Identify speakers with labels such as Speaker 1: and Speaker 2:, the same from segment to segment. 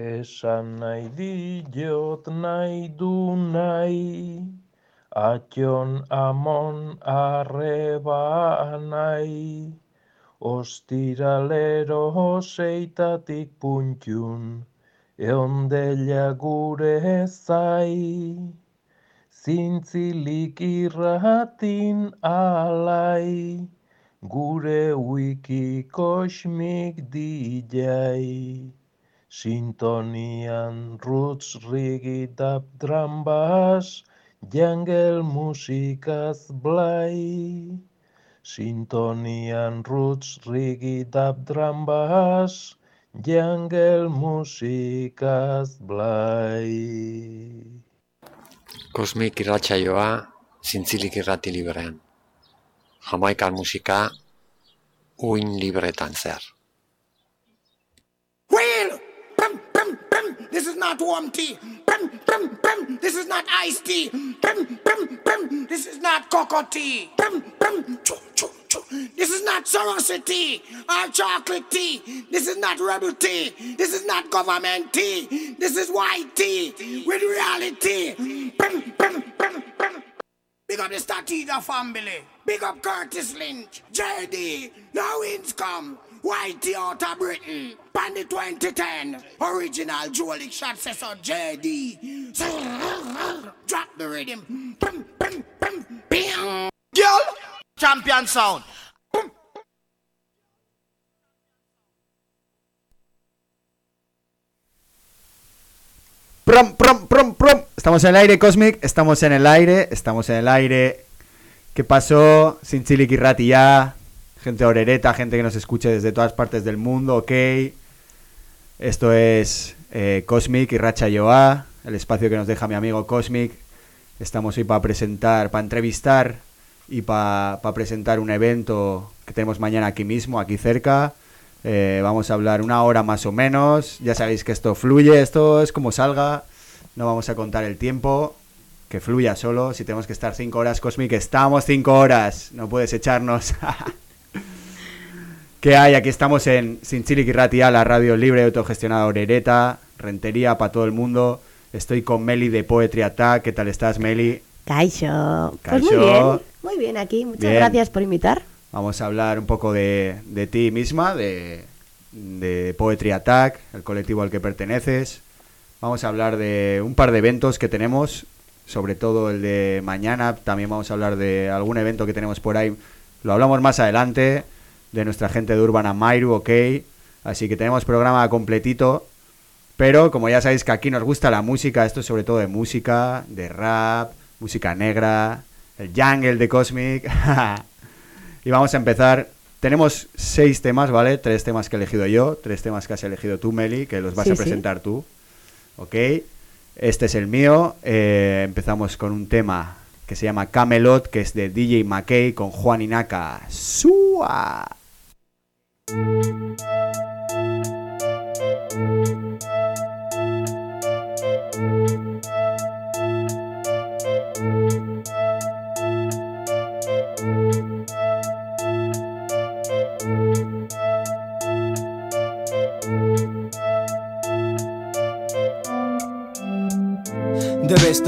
Speaker 1: Esan nahi diot nahi du nahi, Ation amon arreba nahi, Ostiralero seitatik puntxun, Eondela gure zai, Zintzilik irratin alai, Gure wiki kosmik dijai. Sintonian roots rigidap drambas, jungle musikaz blai. Sintonian roots rigidap drambas, jungle musikaz blai.
Speaker 2: Kosmik irratsaioa zintzilik irrati librean. Jamaikan musika uin libretan zehar.
Speaker 3: Well, brum, brum, brum, this is not warm tea. Brum, brum, brum, this is not iced tea. Brum, brum, brum, this is not cocoa tea. Choo, choo. This is not Sorosity tea or chocolate tea. This is not rebel tea. This is not government tea. This is white tea with reality. Brum, brum, brum, brum. Big up the Statida family. Big up Curtis Lynch. JD. Now wins come. Whitey out of Britain. Bandit 2010. Original Jolik shot says so JD. Drop the rhythm. Girl. Champion sound.
Speaker 4: Prom, prom, prom, prom. Estamos en el aire, Cosmic. Estamos en el aire. Estamos en el aire. ¿Qué pasó? Sin Chili Kirrati ya. Gente orereta, gente que nos escuche desde todas partes del mundo, ok. Esto es eh, Cosmic y Racha Yoa, el espacio que nos deja mi amigo Cosmic. Estamos hoy para presentar, para entrevistar y para presentar un evento que tenemos mañana aquí mismo, aquí cerca. Eh, vamos a hablar una hora más o menos. Ya sabéis que esto fluye, esto es como salga. No vamos a contar el tiempo, que fluya solo. Si tenemos que estar cinco horas, Cosmic, estamos cinco horas. No puedes echarnos. ¿Qué hay? Aquí estamos en Sin Chili Ratia, la radio libre autogestionada Orereta, rentería para todo el mundo. Estoy con Meli de Poetry Attack. ¿Qué tal estás, Meli?
Speaker 5: Caixo. Pues muy bien, muy bien aquí. Muchas gracias por invitar.
Speaker 4: Vamos a hablar un poco de, de ti misma, de, de Poetry Attack, el colectivo al que perteneces. Vamos a hablar de un par de eventos que tenemos, sobre todo el de mañana. También vamos a hablar de algún evento que tenemos por ahí. Lo hablamos más adelante de nuestra gente de Urbana Mairu, ok. Así que tenemos programa completito. Pero como ya sabéis que aquí nos gusta la música, esto es sobre todo de música, de rap, música negra, el jungle de Cosmic. y vamos a empezar. Tenemos seis temas, ¿vale? Tres temas que he elegido yo, tres temas que has elegido tú, Meli, que los vas
Speaker 5: Sí,
Speaker 4: a
Speaker 5: sí.
Speaker 4: presentar tú. Ok. Este es el mío. Eh, empezamos con un tema que se llama Camelot, que es de DJ McKay con Juan Inaka. ¡Sua!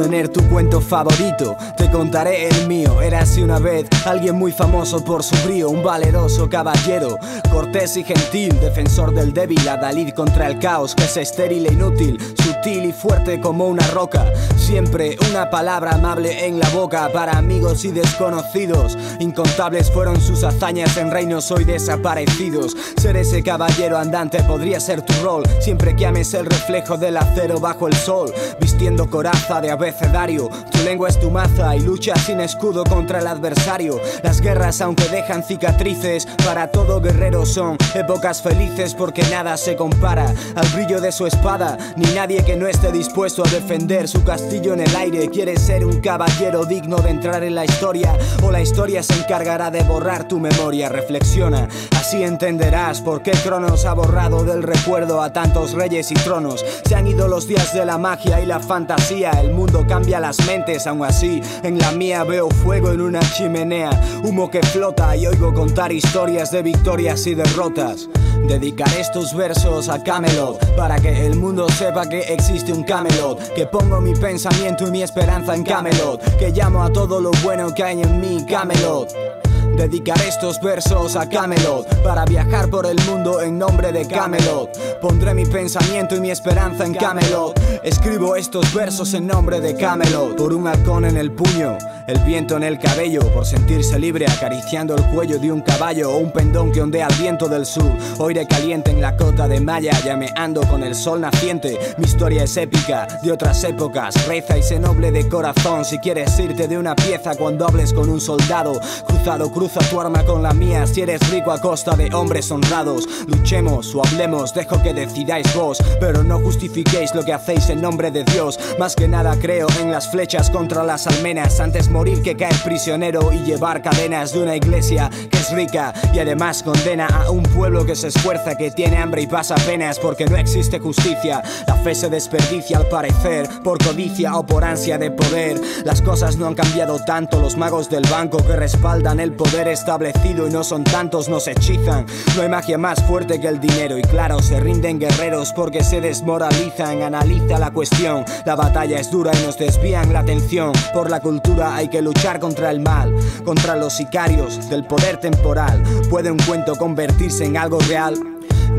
Speaker 6: Tener tu cuento favorito, te contaré el mío. Era así una vez alguien muy famoso por su brío, un valeroso caballero, cortés y gentil, defensor del débil, adalid contra el caos, que es estéril e inútil, sutil y fuerte como una roca. Siempre una palabra amable en la boca para amigos y desconocidos. Incontables fueron sus hazañas en reinos hoy desaparecidos. Ser ese caballero andante podría ser tu rol, siempre que ames el reflejo del acero bajo el sol, vistiendo coraza de abecedario. Tu lengua es tu maza y lucha sin escudo contra el adversario. Las guerras, aunque dejan cicatrices, para todo guerrero son épocas felices porque nada se compara al brillo de su espada, ni nadie que no esté dispuesto a defender su castillo en el aire. Quiere ser un caballero digno de entrar en la historia o la historia encargará de borrar tu memoria. Reflexiona, así entenderás por qué Cronos ha borrado del recuerdo a tantos reyes y tronos. Se han ido los días de la magia y la fantasía. El mundo cambia las mentes, aún así en la mía veo fuego en una chimenea, humo que flota y oigo contar historias de victorias y derrotas. Dedicaré estos versos a Camelot para que el mundo sepa que existe un Camelot, que pongo mi pensamiento y mi esperanza en Camelot, que llamo a todo lo bueno que hay en mí Camelot. Yeah. Dedicaré estos versos a Camelot para viajar por el mundo en nombre de Camelot. Pondré mi pensamiento y mi esperanza en Camelot. Escribo estos versos en nombre de Camelot. Por un halcón en el puño, el viento en el cabello, por sentirse libre acariciando el cuello de un caballo o un pendón que ondea al viento del sur. Oire caliente en la cota de malla, llameando con el sol naciente. Mi historia es épica de otras épocas. Reza y sé noble de corazón si quieres irte de una pieza cuando hables con un soldado cruzado. Cruza tu arma con la mía si eres rico a costa de hombres honrados. Luchemos o hablemos, dejo que decidáis vos, pero no justifiquéis lo que hacéis en nombre de Dios. Más que nada creo en las flechas contra las almenas, antes morir que caer prisionero y llevar cadenas de una iglesia que es rica y además condena a un pueblo que se esfuerza, que tiene hambre y pasa penas porque no existe justicia. La fe se desperdicia al parecer por codicia o por ansia de poder. Las cosas no han cambiado tanto, los magos del banco que respaldan el poder establecido y no son tantos, nos hechizan. No hay magia más fuerte que el dinero y claro, se rinden guerreros porque se desmoralizan. Analiza la cuestión, la batalla es dura y nos desvían la atención. Por la cultura hay que luchar contra el mal, contra los sicarios del poder temporal. ¿Puede un cuento convertirse en algo real?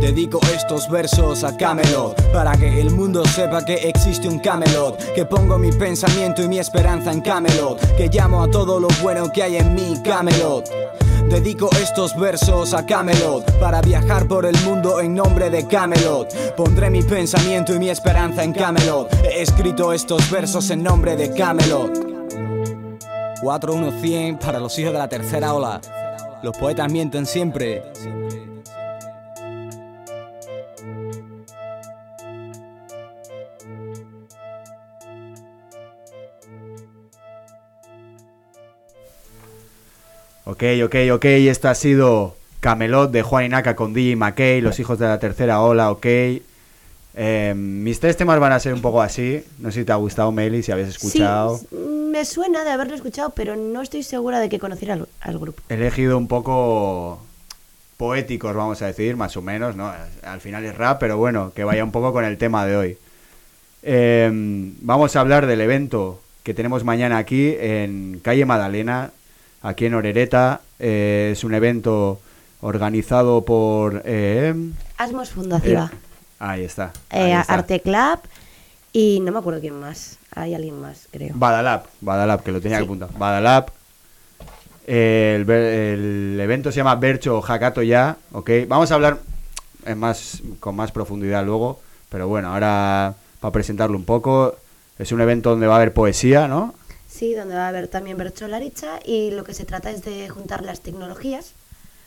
Speaker 6: Dedico estos versos a Camelot para que el mundo sepa que existe un Camelot, que pongo mi pensamiento y mi esperanza en Camelot, que llamo a todo lo bueno que hay en mí Camelot. Dedico estos versos a Camelot para viajar por el mundo en nombre de Camelot. Pondré mi pensamiento y mi esperanza en Camelot. He escrito estos versos en nombre de Camelot. 4-1-100 para los hijos de la tercera ola. Los poetas mienten siempre.
Speaker 4: Ok, ok, ok, esto ha sido Camelot de Juan Inaka con DJ McKay, Los hijos de la tercera ola, ok. Eh, mis tres temas van a ser un poco así. No sé si te ha gustado, Meli, si habías escuchado.
Speaker 5: Sí, me suena de haberlo escuchado, pero no estoy segura de que conociera al, al grupo.
Speaker 4: He elegido un poco poéticos, vamos a decir, más o menos, ¿no? Al final es rap, pero bueno, que vaya un poco con el tema de hoy. Eh, vamos a hablar del evento que tenemos mañana aquí en Calle Madalena, aquí en Orereta. Eh, es un evento organizado por... Eh,
Speaker 5: Asmos Fundativa.
Speaker 4: eh, ahí está.
Speaker 5: Eh,
Speaker 4: ahí está.
Speaker 5: Arte Club y no me acuerdo quién más. Hay alguien más, creo.
Speaker 4: Badalab, Badalab, que lo tenía
Speaker 5: Sí.
Speaker 4: que apuntar. Badalab. El, el evento se llama Bercho Hakato ya, ¿ok? Vamos a hablar en más, con más profundidad luego, pero bueno, ahora para presentarlo un poco, es un evento donde va a haber poesía, ¿no?
Speaker 5: Donde va a haber también bercholaricha y lo que se trata es de juntar las tecnologías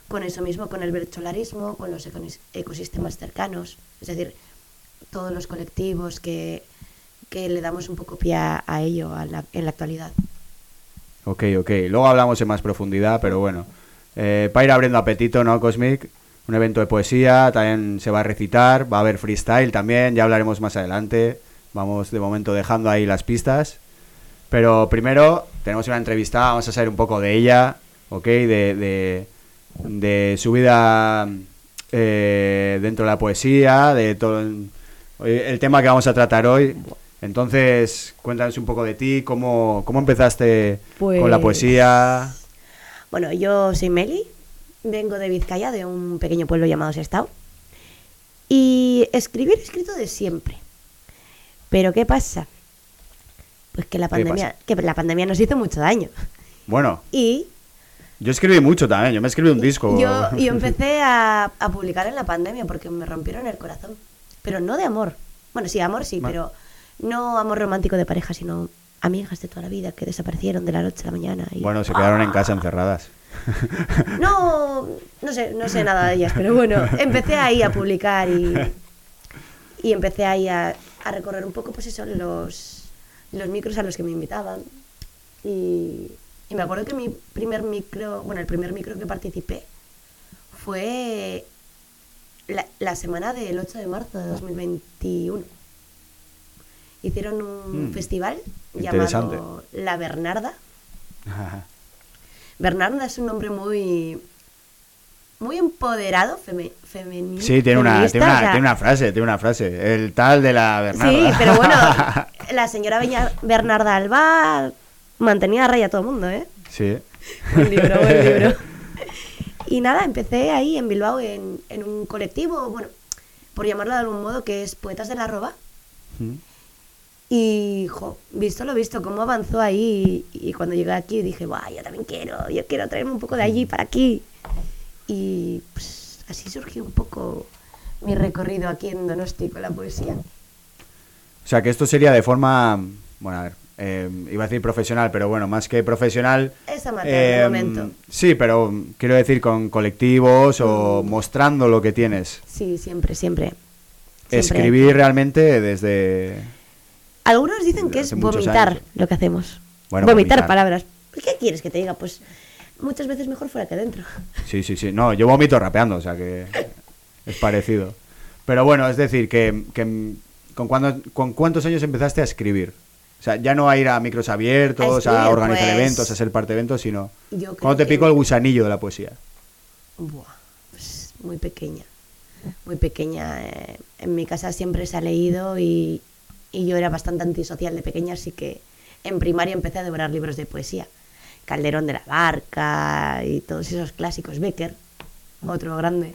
Speaker 5: con eso mismo, con el bercholarismo, con los ecosistemas cercanos, es decir, todos los colectivos que, que le damos un poco pie a, ello en la actualidad.
Speaker 4: Ok, ok. Luego hablamos en más profundidad, pero bueno. Eh, para ir abriendo apetito, ¿no, Cosmic? Un evento de poesía, también se va a recitar, va a haber freestyle también, ya hablaremos más adelante. Vamos de momento dejando ahí las pistas. Pero primero tenemos una entrevista, vamos a saber un poco de ella, ¿ok? De, de, de su vida eh, dentro de la poesía, de todo el, el tema que vamos a tratar hoy. Entonces, cuéntanos un poco de ti, cómo, cómo empezaste con la
Speaker 5: Pues-
Speaker 4: poesía.
Speaker 5: Bueno, yo soy Meli, vengo de Vizcaya, de un pequeño pueblo llamado Sestao. Y escribir he escrito de siempre. Pero ¿qué pasa? Pues que la
Speaker 4: ¿Qué
Speaker 5: pandemia, que la pandemia nos hizo mucho daño.
Speaker 4: Bueno,
Speaker 5: Y
Speaker 4: yo escribí mucho también, yo me escribí un disco.
Speaker 5: yo, yo empecé a, a publicar en la pandemia porque me rompieron el corazón. Pero no de amor. Bueno, sí, amor sí, pero no amor romántico de pareja, sino amigas de toda la vida que desaparecieron de la noche a la mañana. Y...
Speaker 4: Bueno, se quedaron en casa encerradas.
Speaker 5: No, no sé, no sé nada de ellas, pero bueno, empecé ahí a publicar y, y empecé ahí a, a recorrer un poco, pues eso, los, los micros a los que me invitaban. Y, y me acuerdo que mi primer micro, bueno, el primer micro que participé fue la, la semana del 8 de marzo de 2021. Hicieron un
Speaker 4: Mm,
Speaker 5: festival llamado La Bernarda. Bernarda es un nombre muy muy empoderado, feme- femenino.
Speaker 4: Sí, tiene una, tiene, una,
Speaker 5: o sea,
Speaker 4: tiene una frase, tiene una frase. El tal de la Bernarda.
Speaker 5: Sí, pero bueno, la señora Beña- Bernarda Alba mantenía a raya a todo el mundo, ¿eh?
Speaker 4: sí.
Speaker 5: Buen libro, buen libro. Y nada, empecé ahí en Bilbao en, en un colectivo, bueno, por llamarlo de algún modo, que es Poetas de la Roba.
Speaker 4: Mm.
Speaker 5: Y, jo, visto lo visto, cómo avanzó ahí. Y, cuando llegué aquí dije, Buah, yo también quiero, yo quiero traerme un poco de allí para aquí. Y pues, así surgió un poco mi recorrido aquí en Donosti con la poesía.
Speaker 4: O sea, que esto sería de forma. Bueno, a ver. eh, iba a decir profesional, pero bueno, más que profesional.
Speaker 5: Es amateur de
Speaker 4: eh,
Speaker 5: momento.
Speaker 4: Sí, pero quiero decir con colectivos o mostrando lo que tienes.
Speaker 5: Sí, siempre, siempre. Siempre.
Speaker 4: Escribir realmente desde.
Speaker 5: Algunos dicen que es vomitar
Speaker 4: años.
Speaker 5: lo que hacemos.
Speaker 4: Bueno,
Speaker 5: vomitar,
Speaker 4: vomitar.
Speaker 5: palabras. ¿Qué quieres que te diga? Pues muchas veces mejor fuera que dentro.
Speaker 4: Sí, sí, sí. No, yo vomito rapeando, o sea que es parecido. Pero bueno, es decir, que, que ¿con, cuándo- ¿con cuántos años empezaste a escribir? O sea, ya no a ir a micros abiertos, a,
Speaker 5: escribir,
Speaker 4: organizar
Speaker 5: pues,
Speaker 4: eventos, a ser parte de eventos, sino... ¿Cuándo te picó el gusanillo de la poesía?
Speaker 5: Buah, pues muy pequeña. Muy pequeña. eh, en mi casa siempre se ha leído y, y yo era bastante antisocial de pequeña, así que en primaria empecé a devorar libros de poesía. Calderón de la Barca y todos esos clásicos. Becker, otro grande.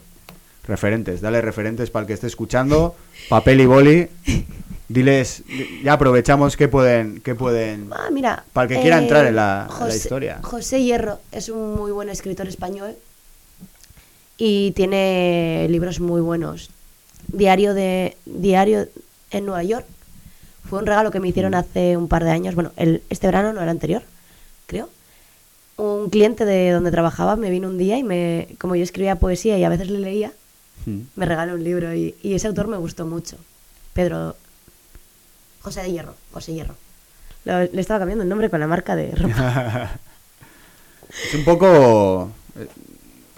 Speaker 4: Referentes, dale referentes para el que esté escuchando, papel y boli. Diles, ya aprovechamos que pueden, que pueden...
Speaker 5: Ah, mira.
Speaker 4: Para el que quiera entrar en la- en la historia.
Speaker 5: José Hierro es un muy buen escritor español y tiene libros muy buenos. Diario de Diario en Nueva York fue un regalo que me
Speaker 4: Mm.
Speaker 5: hicieron hace un par de años. Bueno, el, este verano, no el anterior, creo. Un cliente de donde trabajaba me vino un día y me, como yo escribía poesía y a veces le leía,
Speaker 4: Mm.
Speaker 5: me regaló un libro y, y ese autor me gustó mucho. Pedro José de Hierro, José Hierro. Lo- le estaba cambiando el nombre con la marca de ropa.
Speaker 4: Es un poco... eh,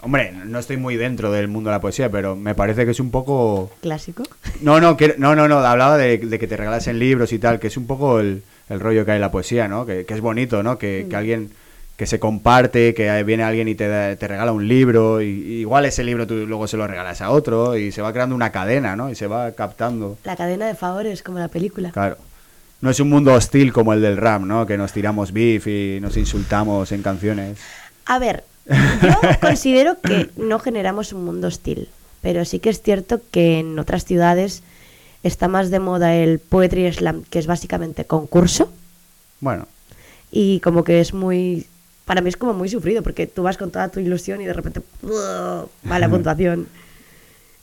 Speaker 4: Hombre, no estoy muy dentro del mundo de la poesía, pero me parece que es un poco...
Speaker 5: clásico.
Speaker 4: No, no, que, no, no, no, hablaba de, de que te regalasen libros y tal, que es un poco el, el rollo que hay en la poesía, ¿no? Que, que es bonito, ¿no? Que, que alguien que se comparte, que viene alguien y te, te regala un libro, y, y igual ese libro tú luego se lo regalas a otro, y se va creando una cadena, ¿no? Y se va captando.
Speaker 5: La cadena de favores, como la película.
Speaker 4: Claro. No es un mundo hostil como el del rap, ¿no? Que nos tiramos beef y nos insultamos en canciones.
Speaker 5: A ver, yo considero que no generamos un mundo hostil, pero sí que es cierto que en otras ciudades está más de moda el poetry slam, que es básicamente concurso,
Speaker 4: Bueno,
Speaker 5: y como que es muy... Para mí es como muy sufrido, porque tú vas con toda tu ilusión y de repente ¡buah! va la puntuación.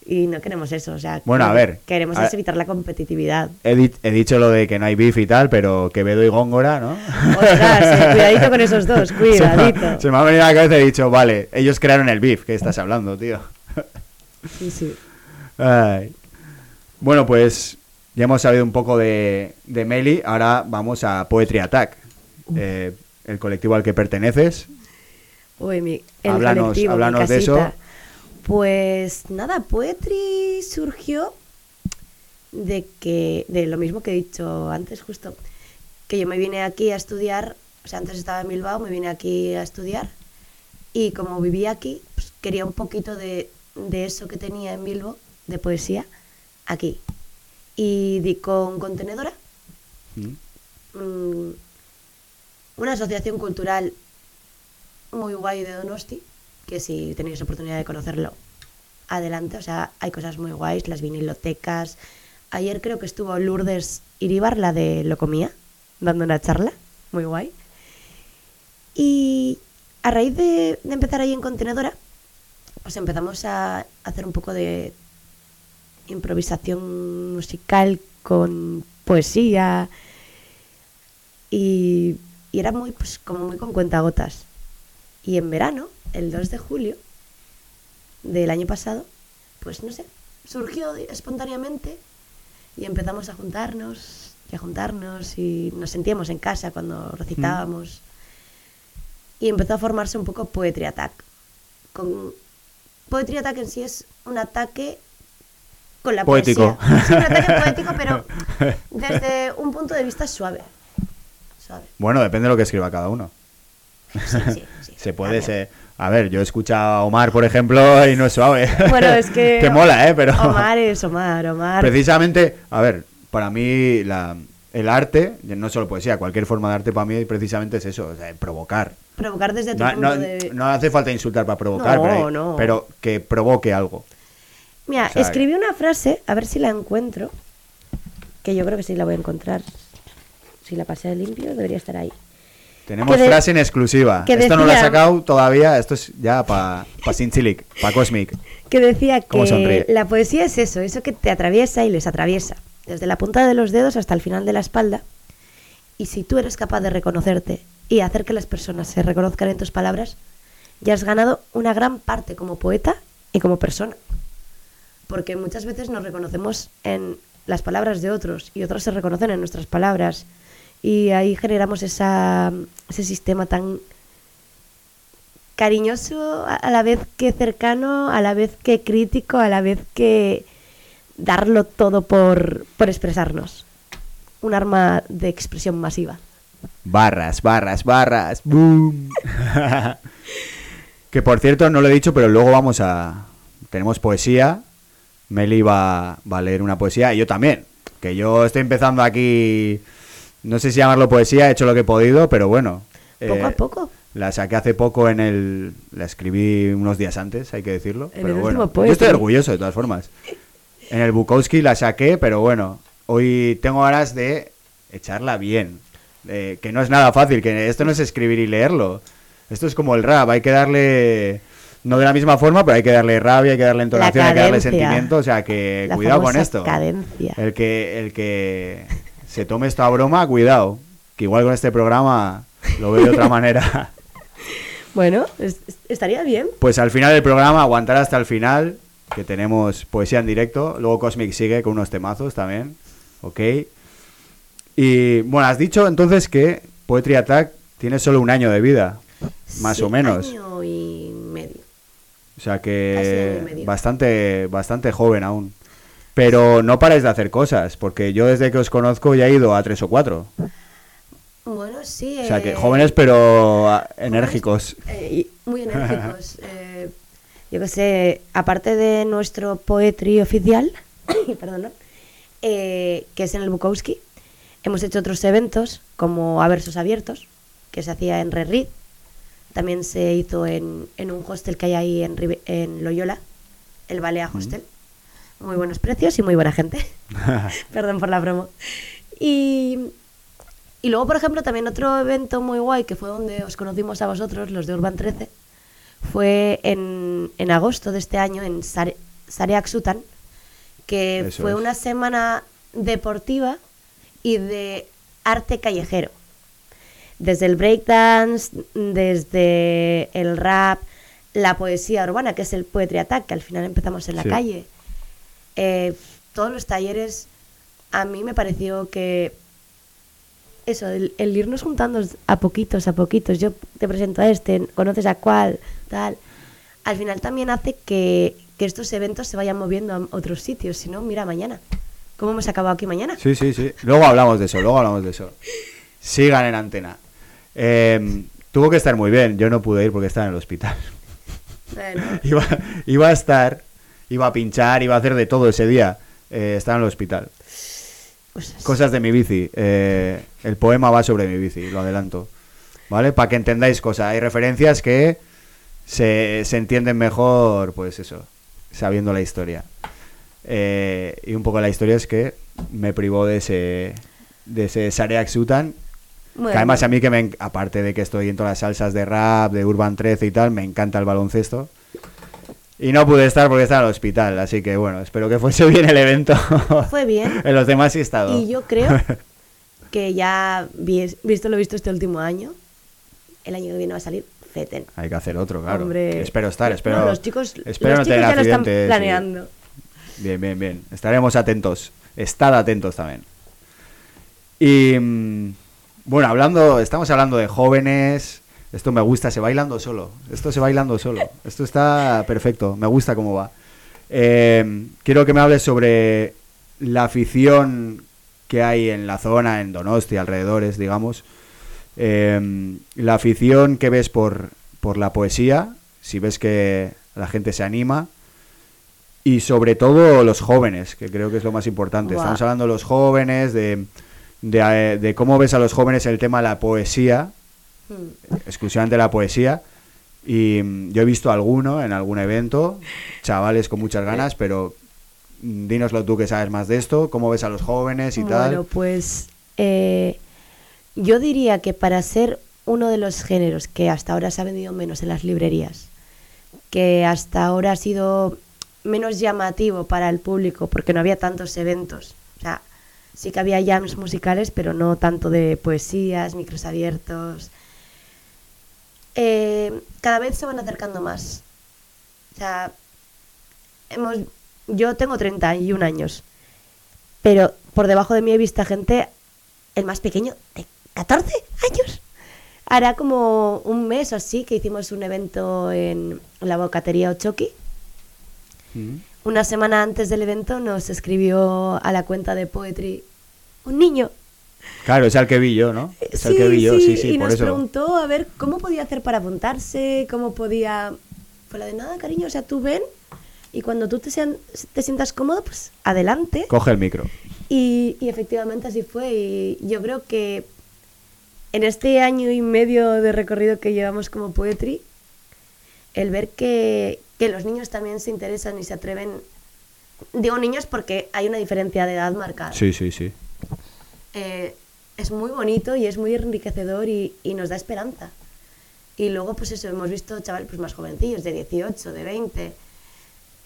Speaker 5: Y no queremos eso, o sea,
Speaker 4: Bueno, a ver,
Speaker 5: queremos
Speaker 4: a-
Speaker 5: evitar la competitividad.
Speaker 4: he, di- he dicho lo de que no hay beef y tal, pero Quevedo y Góngora, ¿no?
Speaker 5: Ostras, eh, cuidadito con esos dos,
Speaker 4: Se me,
Speaker 5: cuidadito.
Speaker 4: se me ha venido a la cabeza y he dicho, vale, ellos crearon el beef. ¿Qué estás hablando, tío?
Speaker 5: Sí, sí.
Speaker 4: Ay. Bueno, pues ya hemos sabido un poco de, de Meli. Ahora vamos a Poetry Attack, eh, el colectivo al que perteneces.
Speaker 5: Uy, mi, el
Speaker 4: Háblanos-
Speaker 5: colectivo, mi
Speaker 4: háblanos de eso.
Speaker 5: Pues nada, Poetry surgió de que, de lo mismo que he dicho antes, justo, que yo me vine aquí a estudiar, o sea, antes estaba en Bilbao, me vine aquí a estudiar, y como vivía aquí, pues, quería un poquito de, de eso que tenía en Bilbao, de poesía, aquí. Y di con Contenedora,
Speaker 4: Mm.
Speaker 5: mm, una asociación cultural muy guay de Donosti, que si tenéis oportunidad de conocerlo, adelante, o sea, hay cosas muy guays, las vinilotecas. Ayer creo que estuvo Lourdes Iribar, la de Lo Comía, dando una charla, muy guay. Y a raíz de, de empezar ahí en Contenedora, pues empezamos a hacer un poco de improvisación musical con poesía y, y era muy pues como muy con cuentagotas y en verano el 2 de julio del año pasado pues no sé surgió espontáneamente Y empezamos a juntarnos y a juntarnos y nos sentíamos en casa cuando recitábamos. Y empezó a formarse un poco Poetry Attack. Con... Poetry Attack en sí es un ataque con la
Speaker 4: Poético.
Speaker 5: poesía. Sí, un ataque poético, pero desde un punto de vista suave.
Speaker 4: Bueno, depende de lo que escriba cada uno.
Speaker 5: Sí, sí, sí.
Speaker 4: Se puede ser... A ver, yo he escuchado a Omar, por ejemplo, y no es suave.
Speaker 5: Bueno, es que.
Speaker 4: que mola, ¿eh? Pero...
Speaker 5: Omar es Omar, Omar.
Speaker 4: Precisamente, a ver, para mí la, el arte, no solo poesía, cualquier forma de arte para mí precisamente es eso, o sea, provocar.
Speaker 5: Provocar desde tu
Speaker 4: No,
Speaker 5: punto
Speaker 4: no-
Speaker 5: de.
Speaker 4: no hace falta insultar para provocar,
Speaker 5: No,
Speaker 4: pero,
Speaker 5: no.
Speaker 4: pero que provoque algo.
Speaker 5: Mira,
Speaker 4: o sea,
Speaker 5: escribí una frase, a ver si la encuentro. Que yo creo que sí la voy a encontrar. Si la pasé limpio, debería estar ahí.
Speaker 4: Tenemos
Speaker 5: de-
Speaker 4: frase en exclusiva.
Speaker 5: que
Speaker 4: Esto no lo ha
Speaker 5: decía-
Speaker 4: sacado todavía, esto es ya para pa Sinchilic, para Cosmic.
Speaker 5: Que decía que la poesía es eso, eso que te atraviesa y les atraviesa. Desde la punta de los dedos hasta el final de la espalda. Y si tú eres capaz de reconocerte y hacer que las personas se reconozcan en tus palabras, ya has ganado una gran parte como poeta y como persona. Porque muchas veces nos reconocemos en las palabras de otros y otros se reconocen en nuestras palabras. Y ahí generamos ese sistema tan cariñoso, a- a la vez que cercano, a la vez que crítico, a la vez que darlo todo por, por expresarnos. Un arma de expresión masiva.
Speaker 4: Barras, barras, barras. ¡Boom! que por cierto, no lo he dicho, pero luego vamos a. Tenemos poesía. Meli va, va a leer una poesía y yo también. Que yo estoy empezando aquí. No sé si llamarlo poesía, he hecho lo que he podido, pero bueno.
Speaker 5: Poco
Speaker 4: eh,
Speaker 5: a poco.
Speaker 4: La saqué hace poco en el. La escribí unos días antes, hay que decirlo.
Speaker 5: En
Speaker 4: pero bueno, yo estoy orgulloso de todas formas. En el Bukowski la saqué, pero bueno, hoy tengo ganas de echarla bien. Eh, que no es nada fácil, que esto no es escribir y leerlo. Esto es como el rap, hay que darle. No de la misma forma, pero hay que darle rabia, hay que darle entonación, hay que darle sentimiento. O sea que
Speaker 5: La
Speaker 4: cuidado con esto.
Speaker 5: cadencia.
Speaker 4: El que, el que se tome esta broma, cuidado. Que igual con este programa lo veo de otra manera.
Speaker 5: Bueno, es- es- estaría bien.
Speaker 4: Pues al final del programa, aguantar hasta el final, que tenemos poesía en directo. Luego Cosmic sigue con unos temazos también. Ok. Y bueno, has dicho entonces que Poetry Attack tiene solo un año de vida, más
Speaker 5: Sí,
Speaker 4: o menos.
Speaker 5: Año y medio.
Speaker 4: O sea que bastante, bastante joven aún. Pero no paráis de hacer cosas, porque yo desde que os conozco ya he ido a tres o cuatro.
Speaker 5: Bueno, sí.
Speaker 4: O sea que
Speaker 5: eh,
Speaker 4: jóvenes pero ah, enérgicos.
Speaker 5: eh, muy enérgicos. eh, yo que sé, aparte de nuestro poetry oficial, perdón, eh, que es en el Bukowski, hemos hecho otros eventos como A Versos Abiertos, que se hacía en Redrid. También se hizo en, en un hostel que hay ahí en, en Loyola, el Balea Hostel. Muy buenos precios y muy buena gente. Perdón por la promo. Y, y luego, por ejemplo, también otro evento muy guay que fue donde os conocimos a vosotros, los de Urban 13, fue en, en agosto de este año en Sare, Sareak Sutan, que
Speaker 4: Eso
Speaker 5: fue
Speaker 4: es.
Speaker 5: una semana deportiva y de arte callejero. Desde el breakdance, desde el rap, la poesía urbana, que es el Poetry Attack, que al final empezamos en la
Speaker 4: Sí.
Speaker 5: calle. Eh, todos los talleres, a mí me pareció que eso, el, el irnos juntando a poquitos, a poquitos, yo te presento a este, conoces a cuál, tal, al final también hace que, que estos eventos se vayan moviendo a otros sitios, si no, mira mañana. ¿Cómo hemos acabado aquí mañana?
Speaker 4: Sí, sí, sí. Luego hablamos de eso, luego hablamos de eso. Sigan en antena. Eh, tuvo que estar muy bien. Yo no pude ir porque estaba en el hospital.
Speaker 5: Bueno,
Speaker 4: iba, iba a estar, iba a pinchar, iba a hacer de todo ese día. Eh, estaba en el hospital.
Speaker 5: cosas.
Speaker 4: Cosas de mi bici. Eh, el poema va sobre mi bici, lo adelanto. ¿Vale? Para que entendáis cosas. Hay referencias que se, se entienden mejor, pues eso, sabiendo la historia. Eh, y un poco la historia es que me privó de ese, de ese Sareak Sutan.
Speaker 5: Bueno,
Speaker 4: Que además a mí que me, aparte de que estoy en todas las salsas de rap, de Urban 13 y tal, me encanta el baloncesto. Y no pude estar porque estaba en el hospital, así que bueno, espero que fuese bien el evento.
Speaker 5: Fue bien.
Speaker 4: en los demás sí he estado.
Speaker 5: Y yo creo que ya vi- visto lo visto este último año, el año que viene va a salir Feten.
Speaker 4: Hay que hacer otro, claro.
Speaker 5: Hombre.
Speaker 4: Espero estar, espero.
Speaker 5: No, los chicos,
Speaker 4: espero
Speaker 5: los
Speaker 4: no
Speaker 5: chicos ya lo están
Speaker 4: sí.
Speaker 5: planeando.
Speaker 4: Bien, bien, bien. Estaremos atentos. Estad atentos también. Y mm, bueno, hablando, estamos hablando de jóvenes. Esto me gusta, se bailando solo. Esto se bailando solo. Esto está perfecto, me gusta cómo va. Eh, quiero que me hables sobre la afición que hay en la zona, en Donosti, alrededores, digamos. Eh, la afición que ves por, por la poesía, si ves que la gente se anima. Y sobre todo los jóvenes, que creo que es lo más importante. Estamos hablando de los jóvenes, de, de, eh, de cómo ves a los jóvenes el tema de la poesía. Exclusivamente la poesía. Y mm, yo he visto alguno en algún evento, chavales con muchas ganas, pero mm, dínoslo tú que sabes más de esto, cómo ves a los jóvenes y
Speaker 5: Bueno,
Speaker 4: tal.
Speaker 5: pues eh, yo diría que para ser uno de los géneros que hasta ahora se ha vendido menos en las librerías, que hasta ahora ha sido menos llamativo para el público porque no había tantos eventos. O sea, sí que había jams musicales, pero no tanto de poesías, micros abiertos. Eh, cada vez se van acercando más. O sea, hemos, yo tengo 31 años, pero por debajo de mí he visto a gente, el más pequeño, de 14 años. Hará como un mes o así que hicimos un evento en la bocatería Ochoki.
Speaker 4: Mm.
Speaker 5: Una semana antes del evento nos escribió a la cuenta de Poetry un niño.
Speaker 4: Claro, es el que vi yo, ¿no? Es el que vi yo, sí, sí,
Speaker 5: y
Speaker 4: por
Speaker 5: nos
Speaker 4: eso.
Speaker 5: preguntó a ver cómo podía hacer para apuntarse, cómo podía... Fue la de nada, cariño, o sea, tú ven y cuando tú te, sean- te sientas cómodo, pues adelante.
Speaker 4: Coge el micro.
Speaker 5: Y, y efectivamente así fue. Y yo creo que en este año y medio de recorrido que llevamos como Poetry, el ver que, que los niños también se interesan y se atreven. Digo niños porque hay una diferencia de edad marcada.
Speaker 4: Sí, sí, sí.
Speaker 5: Eh, es muy bonito y es muy enriquecedor y, y nos da esperanza. Y luego, pues eso, hemos visto chavales pues, más jovencillos, de 18, de 20,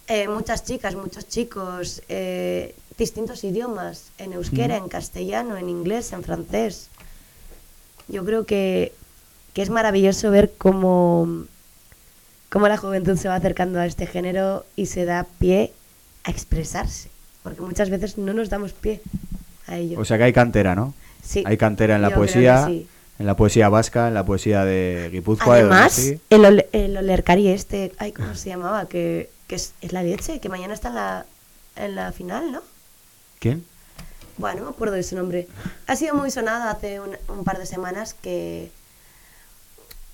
Speaker 5: eh, muchas chicas, muchos chicos, eh, distintos idiomas, en euskera, en castellano, en inglés, en francés. Yo creo que, que es maravilloso ver cómo, cómo la juventud se va acercando a este género y se da pie a expresarse, porque muchas veces no nos damos pie a ello.
Speaker 4: O sea que hay cantera, ¿no?
Speaker 5: Sí,
Speaker 4: Hay cantera en la poesía,
Speaker 5: sí.
Speaker 4: en la poesía vasca, en la poesía de Guipúzcoa. de
Speaker 5: Además, el, ole- el Olercari este, ay, ¿cómo se llamaba? Que, que es, es la leche, que mañana está en la, en la final, ¿no?
Speaker 4: ¿Quién?
Speaker 5: Bueno, no me acuerdo de su nombre. Ha sido muy sonado hace un, un par de semanas que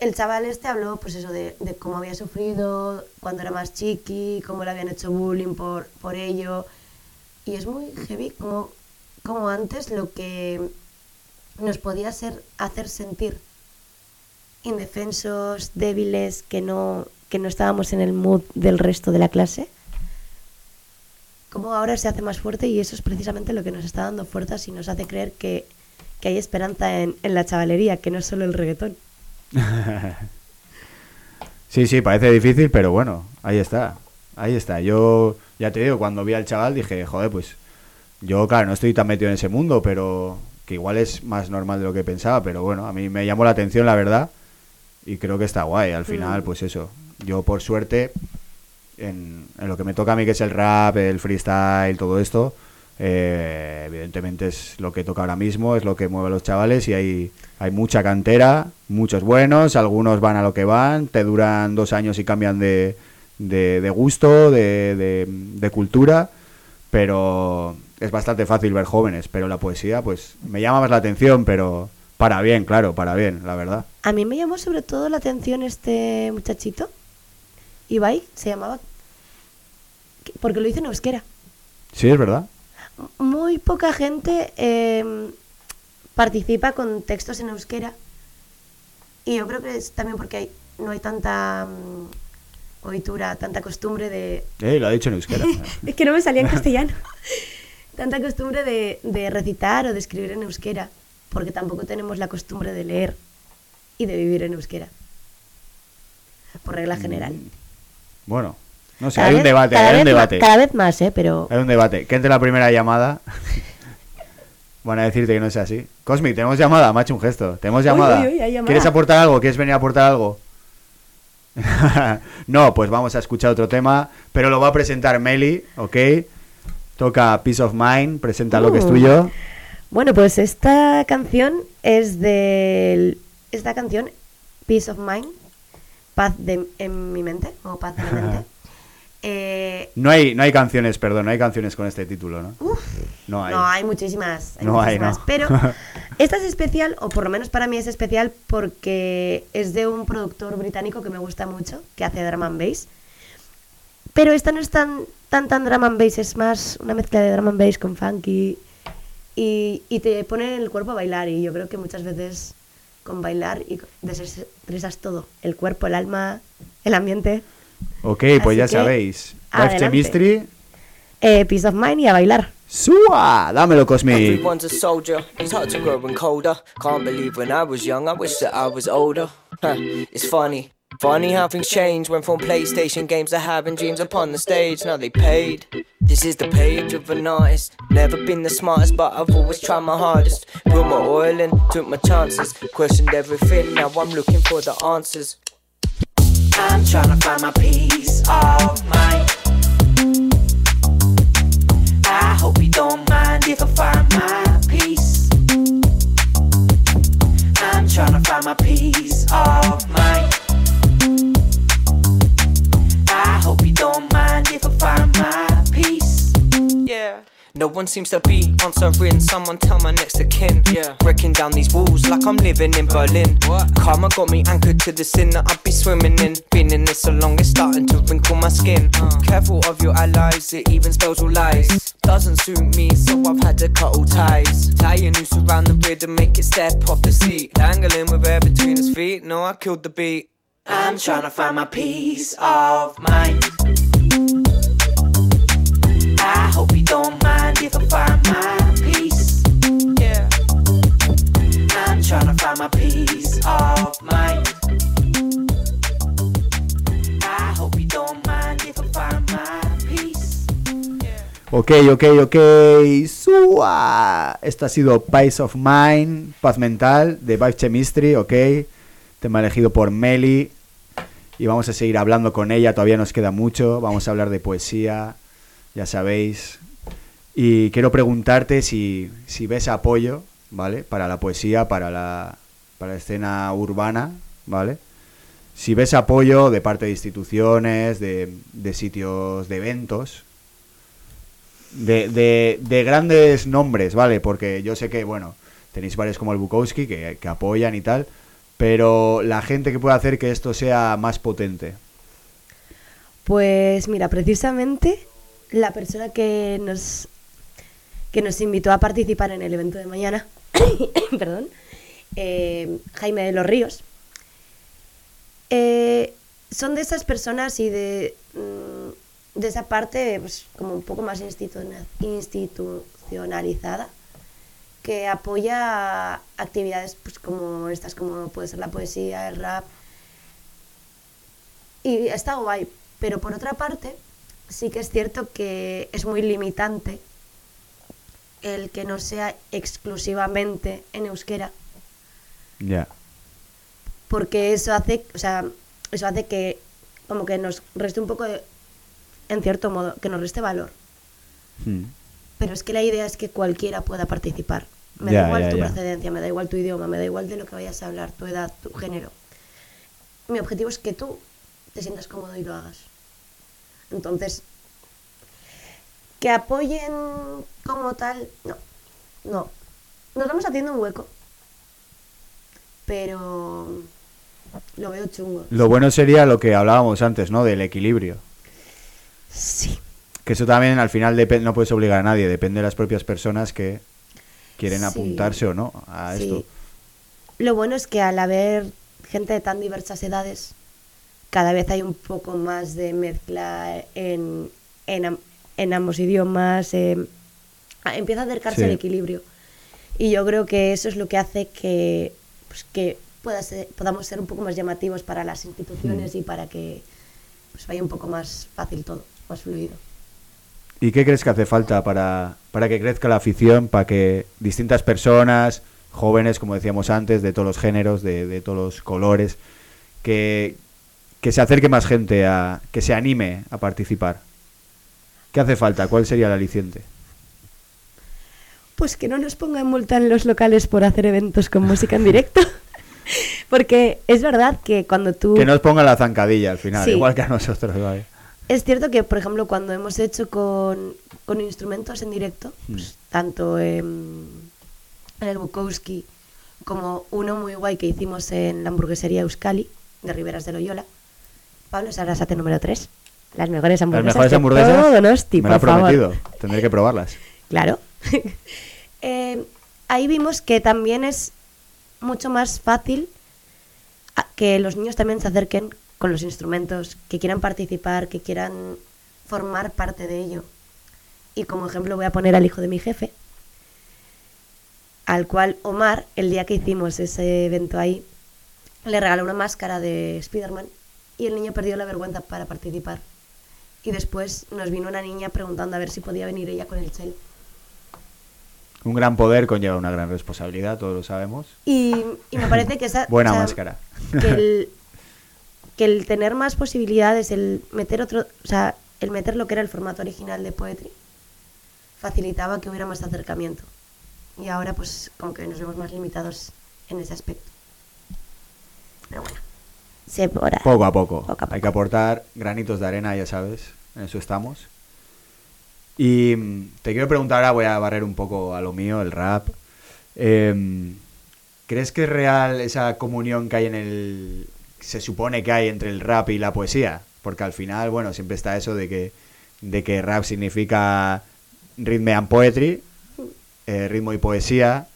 Speaker 5: el chaval este habló, pues eso, de, de cómo había sufrido cuando era más chiqui, cómo le habían hecho bullying por, por ello. Y es muy heavy como, como antes lo que nos podía ser, hacer sentir indefensos, débiles, que no, que no estábamos en el mood del resto de la clase. Como ahora se hace más fuerte y eso es precisamente lo que nos está dando fuerzas y nos hace creer que, que hay esperanza en, en la chavalería, que no es solo el reggaetón.
Speaker 4: Sí, sí, parece difícil, pero bueno, ahí está. Ahí está. Yo, ya te digo, cuando vi al chaval dije, joder, pues yo, claro, no estoy tan metido en ese mundo, pero que igual es más normal de lo que pensaba, pero bueno, a mí me llamó la atención, la verdad, y creo que está guay. Al final,
Speaker 5: Mm.
Speaker 4: pues eso, yo por suerte, en, en lo que me toca a mí, que es el rap, el freestyle, todo esto, eh, evidentemente es lo que toca ahora mismo, es lo que mueve a los chavales y hay, hay mucha cantera, muchos buenos, algunos van a lo que van, te duran dos años y cambian de, de, de gusto, de, de cultura, pero es bastante fácil ver jóvenes, pero la poesía pues me llama más la atención, pero para bien, claro, para bien, la verdad.
Speaker 5: A mí me llamó sobre todo la atención este muchachito, Ibai, se llamaba, que- porque lo hizo en euskera.
Speaker 4: Sí, es verdad.
Speaker 5: Muy poca gente eh, participa con textos en euskera y yo creo que es también porque hay, no hay tanta mm, oitura, tanta costumbre de...
Speaker 4: Eh, lo ha dicho en euskera.
Speaker 5: Es que no me salía en castellano. tanta costumbre de, de recitar o de escribir en euskera, porque tampoco tenemos la costumbre de leer y de vivir en euskera, por regla general.
Speaker 4: bueno, no sé,
Speaker 5: Cada
Speaker 4: hay un debate,
Speaker 5: cada
Speaker 4: hay un debate.
Speaker 5: Cada vez más, ¿eh? Pero...
Speaker 4: Hay un debate. Que entre la primera llamada. Van a decirte que no es así. Cosmic, tenemos llamada, me ha hecho un gesto. Tenemos llamada.
Speaker 5: uy, llamada.
Speaker 4: ¿Quieres aportar algo? ¿Quieres venir a aportar algo? no, pues vamos a escuchar otro tema. Pero lo va a presentar Meli, ¿ok? Toca Peace of Mind, presenta lo que es
Speaker 5: Uh.
Speaker 4: tuyo.
Speaker 5: Bueno, pues esta canción es de esta canción Peace of Mind, paz de, en mi mente o paz de la mente. Eh,
Speaker 4: No hay, no hay canciones, perdón, no hay canciones con este título, ¿no?
Speaker 5: uf,
Speaker 4: No hay.
Speaker 5: no hay muchísimas, hay
Speaker 4: No hay,
Speaker 5: muchísimas,
Speaker 4: no.
Speaker 5: pero esta es especial o por lo menos para mí es especial porque es de un productor británico que me gusta mucho, que hace drum and bass. Pero esta no es tan tan tan drum and bass, es más una mezcla de drum and bass con funky y, y te pone el cuerpo a bailar y yo creo que muchas veces con bailar y desestresas todo, el cuerpo, el alma, el ambiente.
Speaker 4: Ok, pues
Speaker 5: Así
Speaker 4: ya
Speaker 5: que,
Speaker 4: sabéis. Life
Speaker 5: adelante.
Speaker 4: Chemistry.
Speaker 5: Eh, Peace of Mind y a bailar.
Speaker 4: ¡Sua! Dámelo, Cosmic.
Speaker 7: Everyone's a soldier. It's hard to grow and colder. Can't believe when I was young, I wish that I was older. Huh, it's funny. Funny how things change. Went from PlayStation games to having dreams upon the stage. Now they paid. This is the page of an artist. Never been the smartest, but I've always tried my hardest. Put my oil in, took my chances. Questioned everything, now I'm looking for the answers. I'm trying to find my peace of mind. I hope you don't mind if I find my peace. I'm trying to find my peace No one seems to be answering. Someone tell my next of kin. Yeah. Breaking down these walls like I'm living in Berlin. What? Karma got me anchored to the sin that I'd be swimming in. Been in this so long, it's starting to wrinkle my skin. Uh. Careful of your allies, it even spells all lies. Doesn't suit me, so I've had to cut all ties. Tie a noose around the rhythm, make it step off the seat. Dangling with air between his feet. No, I killed the beat. I'm trying to find my peace of mind. Hope you don't mind if.
Speaker 4: Ok, ok, ok. ¡Sua! Esto ha sido Peace of Mind, Paz Mental, de Vibe Chemistry, ok. Tema elegido por Meli. Y vamos a seguir hablando con ella, todavía nos queda mucho. Vamos a hablar de poesía, ya sabéis. Y quiero preguntarte si, si ves apoyo, ¿vale? Para la poesía, para la, para la escena urbana, ¿vale? Si ves apoyo de parte de instituciones, de, de sitios, de eventos, de, de, de grandes nombres, ¿vale? Porque yo sé que, bueno, tenéis varios como el Bukowski que, que apoyan y tal, pero la gente que puede hacer que esto sea más potente.
Speaker 5: Pues mira, precisamente la persona que nos que nos invitó a participar en el evento de mañana, perdón, eh, Jaime de los Ríos, eh, son de esas personas y de, mm, de esa parte pues, como un poco más institucionalizada que apoya actividades pues, como estas, como puede ser la poesía, el rap, y está guay, pero por otra parte, sí que es cierto que es muy limitante el que no sea exclusivamente en euskera,
Speaker 4: Ya.
Speaker 5: porque eso hace, o sea, eso hace que como que nos reste un poco, de- en cierto modo, que nos reste valor.
Speaker 4: Hmm.
Speaker 5: Pero es que la idea es que cualquiera pueda participar. Me da igual tu procedencia, me da igual tu idioma, me da igual de lo que vayas a hablar, tu edad, tu género. Mi objetivo es que tú te sientas cómodo y lo hagas. Entonces, que apoyen como tal, no. No. Nos vamos haciendo un hueco. Pero lo veo chungo.
Speaker 4: Lo bueno sería lo que hablábamos antes, ¿no? Del equilibrio.
Speaker 5: Sí.
Speaker 4: Que eso también al final no puedes obligar a nadie, depende de las propias personas que quieren
Speaker 5: Sí.
Speaker 4: apuntarse o no a
Speaker 5: Sí.
Speaker 4: esto.
Speaker 5: Lo bueno es que al haber gente de tan diversas edades, cada vez hay un poco más de mezcla en, en, am- en ambos idiomas. eh, a- empieza a acercarse
Speaker 4: Sí.
Speaker 5: al equilibrio. Y yo creo que eso es lo que hace que, pues, que pueda ser- podamos ser un poco más llamativos para las instituciones y para que pues, vaya un poco más fácil todo, más fluido.
Speaker 4: ¿Y qué crees que hace falta para, para que crezca la afición, para que distintas personas, jóvenes, como decíamos antes, de todos los géneros, de, de todos los colores, que, que se acerque más gente, a, que se anime a participar? ¿Qué hace falta? ¿Cuál sería el aliciente?
Speaker 5: Pues que no nos pongan multa en los locales por hacer eventos con música en directo. Porque es verdad que cuando tú...
Speaker 4: Que nos ponga la zancadilla al final,
Speaker 5: Sí.
Speaker 4: igual que a nosotros. vale.
Speaker 5: Es cierto que, por ejemplo, cuando hemos hecho con, con instrumentos en directo, pues, tanto en, en el Bukowski como uno muy guay que hicimos en la hamburguesería Euskali, de Riberas de Loyola, Pablo Sarasate número 3. Las mejores
Speaker 4: Las
Speaker 5: hamburguesas,
Speaker 4: mejores
Speaker 5: de
Speaker 4: hamburguesas
Speaker 5: todo Donosti,
Speaker 4: me lo ha
Speaker 5: por favor.
Speaker 4: prometido. Tendré que probarlas.
Speaker 5: Claro. Eh, ahí vimos que también es mucho más fácil que los niños también se acerquen con los instrumentos, que quieran participar, que quieran formar parte de ello. Y como ejemplo voy a poner al hijo de mi jefe, al cual Omar, el día que hicimos ese evento ahí, le regaló una máscara de Spider-Man y el niño perdió la vergüenza para participar. Y después nos vino una niña preguntando a ver si podía venir ella con el cello.
Speaker 4: Un gran poder conlleva una gran responsabilidad, todos lo sabemos.
Speaker 5: Y, y me parece que esa...
Speaker 4: Buena
Speaker 5: o sea,
Speaker 4: máscara.
Speaker 5: Que el, que el tener más posibilidades, el meter otro... O sea, el meter lo que era el formato original de Poetry, facilitaba que hubiera más acercamiento. Y ahora pues como que nos vemos más limitados en ese aspecto. Pero bueno, se podrá.
Speaker 4: Poco a poco.
Speaker 5: Poco a poco.
Speaker 4: Hay que aportar granitos de arena, ya sabes. En eso estamos. Y mm, te quiero preguntar, ahora voy a barrer un poco a lo mío, el rap. Em, ¿Crees que es real esa comunión que hay en el... se supone que hay entre el rap y la poesía? Porque al final, bueno, siempre está eso de que, de que rap significa rhythm and poetry, eh, ritmo y poesía.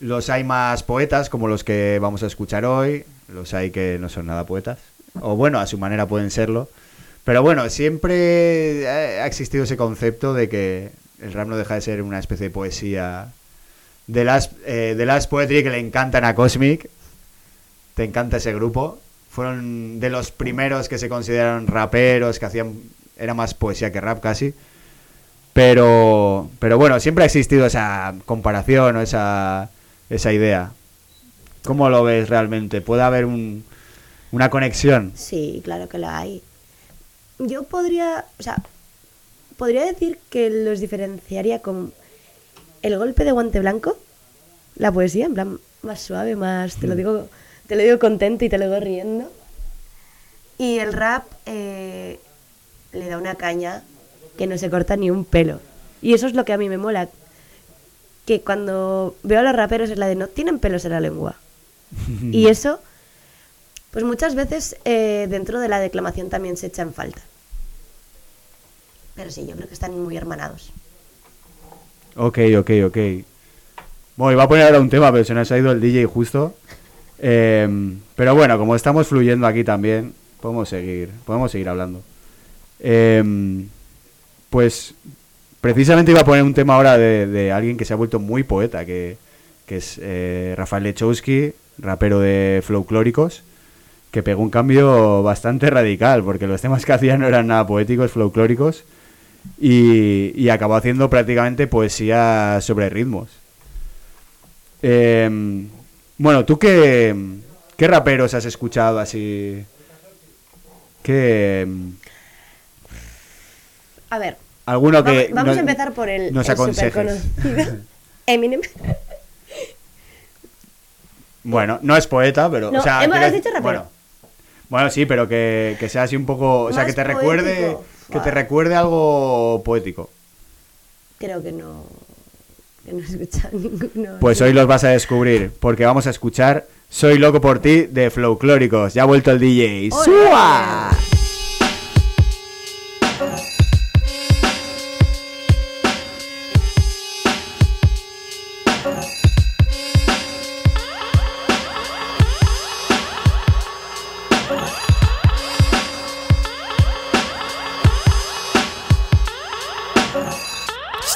Speaker 4: Los hay más poetas, como los que vamos a escuchar hoy. Los hay que no son nada poetas. O bueno, a su manera pueden serlo. Pero bueno, siempre ha existido ese concepto de que el rap no deja de ser una especie de poesía. De las, eh, de las que le encantan a Cosmic. Te encanta ese grupo. Fueron de los primeros que se consideraron raperos, que hacían. Era más poesía que rap casi. Pero, pero bueno, siempre ha existido esa comparación o esa, esa idea. ¿Cómo lo ves realmente? ¿Puede haber un, una conexión?
Speaker 5: Sí, claro que la hay. Yo podría, o sea, podría decir que los diferenciaría con el golpe de guante blanco, la poesía, en plan más suave, más, te lo digo, te lo digo contento y te lo digo riendo. Y el rap eh, le da una caña que no se corta ni un pelo. Y eso es lo que a mí me mola. Que cuando veo a los raperos es la de no tienen pelos en la lengua. Y eso, pues muchas veces eh, dentro de la declamación también se echa en falta. Pero sí, yo creo que están muy hermanados.
Speaker 4: Ok, ok, ok. Bueno, iba a poner ahora un tema, pero se nos ha ido el DJ justo. Em, pero bueno, como estamos fluyendo aquí también, podemos seguir, podemos seguir hablando. Em, pues precisamente iba a poner un tema ahora de, de alguien que se ha vuelto muy poeta, que, que es eh, Rafael Lechowski, rapero de Folclóricos, que pegó un cambio bastante radical, porque los temas que hacía no eran nada poéticos, folclóricos, y, y acabó haciendo prácticamente poesía sobre ritmos. Em, bueno, ¿tú qué, qué raperos has escuchado así? ¿Qué, em,
Speaker 5: A ver,
Speaker 4: alguno que
Speaker 5: vamos, vamos
Speaker 4: no-
Speaker 5: a empezar por el,
Speaker 4: nos
Speaker 5: el
Speaker 4: aconsejes.
Speaker 5: superconocido Eminem.
Speaker 4: Bueno, no es poeta, pero.
Speaker 5: No,
Speaker 4: o sea,
Speaker 5: hemos- has dicho rapero.
Speaker 4: Bueno, bueno, sí, pero que, que sea así un poco. O sea, que te recuerde. Que te recuerde algo poético.
Speaker 5: Creo que no, que no he escuchado ninguno.
Speaker 4: Pues hoy los vas a descubrir, porque vamos a escuchar Soy loco por ti de Flowclóricos. Ya ha vuelto el DJ. ¡Sua!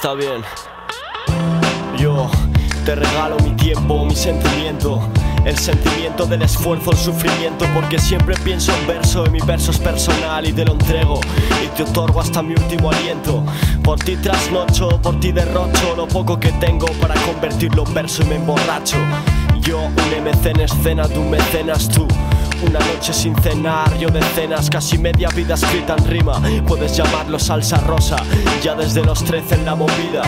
Speaker 8: Está bien. Yo te regalo mi tiempo, mi sentimiento. El sentimiento del esfuerzo, el sufrimiento, porque siempre pienso en verso y mi verso es personal y te lo entrego y te otorgo hasta mi último aliento. Por ti trasnocho, por ti derrocho lo poco que tengo para convertirlo en verso y me emborracho. Yo, un MC en escena, tú mecenas tú. Una noche sin cenar, yo decenas, casi media vida escrita en rima. Puedes llamarlo salsa rosa, ya desde los 13 en la movida.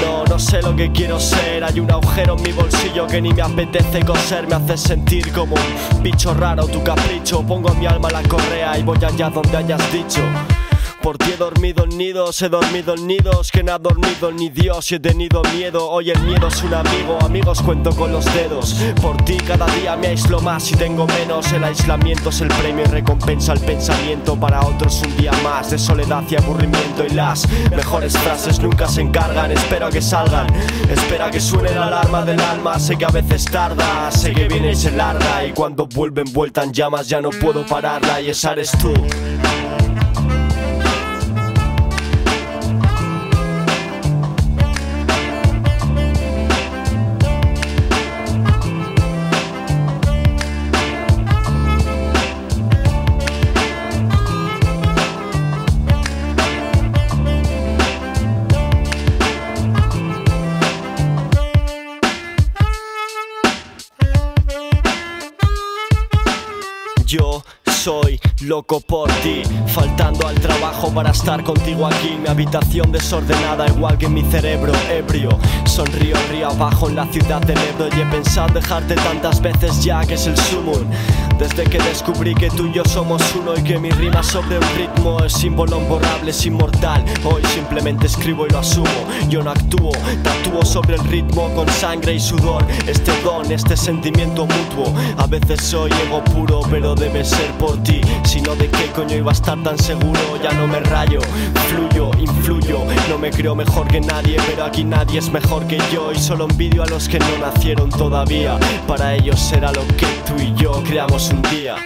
Speaker 8: No, no sé lo que quiero ser. Hay un agujero en mi bolsillo que ni me apetece coser. Me hace sentir como un bicho raro, tu capricho. Pongo mi alma la correa y voy allá donde hayas dicho. Por ti he dormido en nidos, he dormido en nidos que no ha dormido ni Dios y he tenido miedo. Hoy el miedo es un amigo, amigos cuento con los dedos. Por ti cada día me aíslo más y tengo menos. El aislamiento es el premio y recompensa al pensamiento. Para otros un día más de soledad y aburrimiento. Y las mejores frases nunca se encargan, espero que salgan. Espera que suene la alarma del alma, sé que a veces tarda, sé que viene y se larga. Y cuando vuelve envuelta en llamas ya no puedo pararla y esa eres tú. Loco por ti, faltando al trabajo para estar contigo aquí. Mi habitación desordenada, igual que mi cerebro ebrio. Sonrío río abajo en la ciudad del Ebro y he pensado dejarte tantas veces ya que es el sumum. Desde que descubrí que tú y yo somos uno y que mi rima sobre un ritmo es símbolo imborrable, es inmortal. Hoy simplemente escribo y lo asumo. Yo no actúo, tatúo sobre el ritmo con sangre y sudor. Este don, este sentimiento mutuo. A veces soy ego puro, pero debe ser por ti. No, ¿de qué coño iba a estar tan seguro? Ya no me rayo, fluyo, influyo. No me creo mejor que nadie, pero aquí nadie es mejor que yo. Y solo envidio a los que no nacieron todavía. Para ellos será lo que tú y yo creamos un día.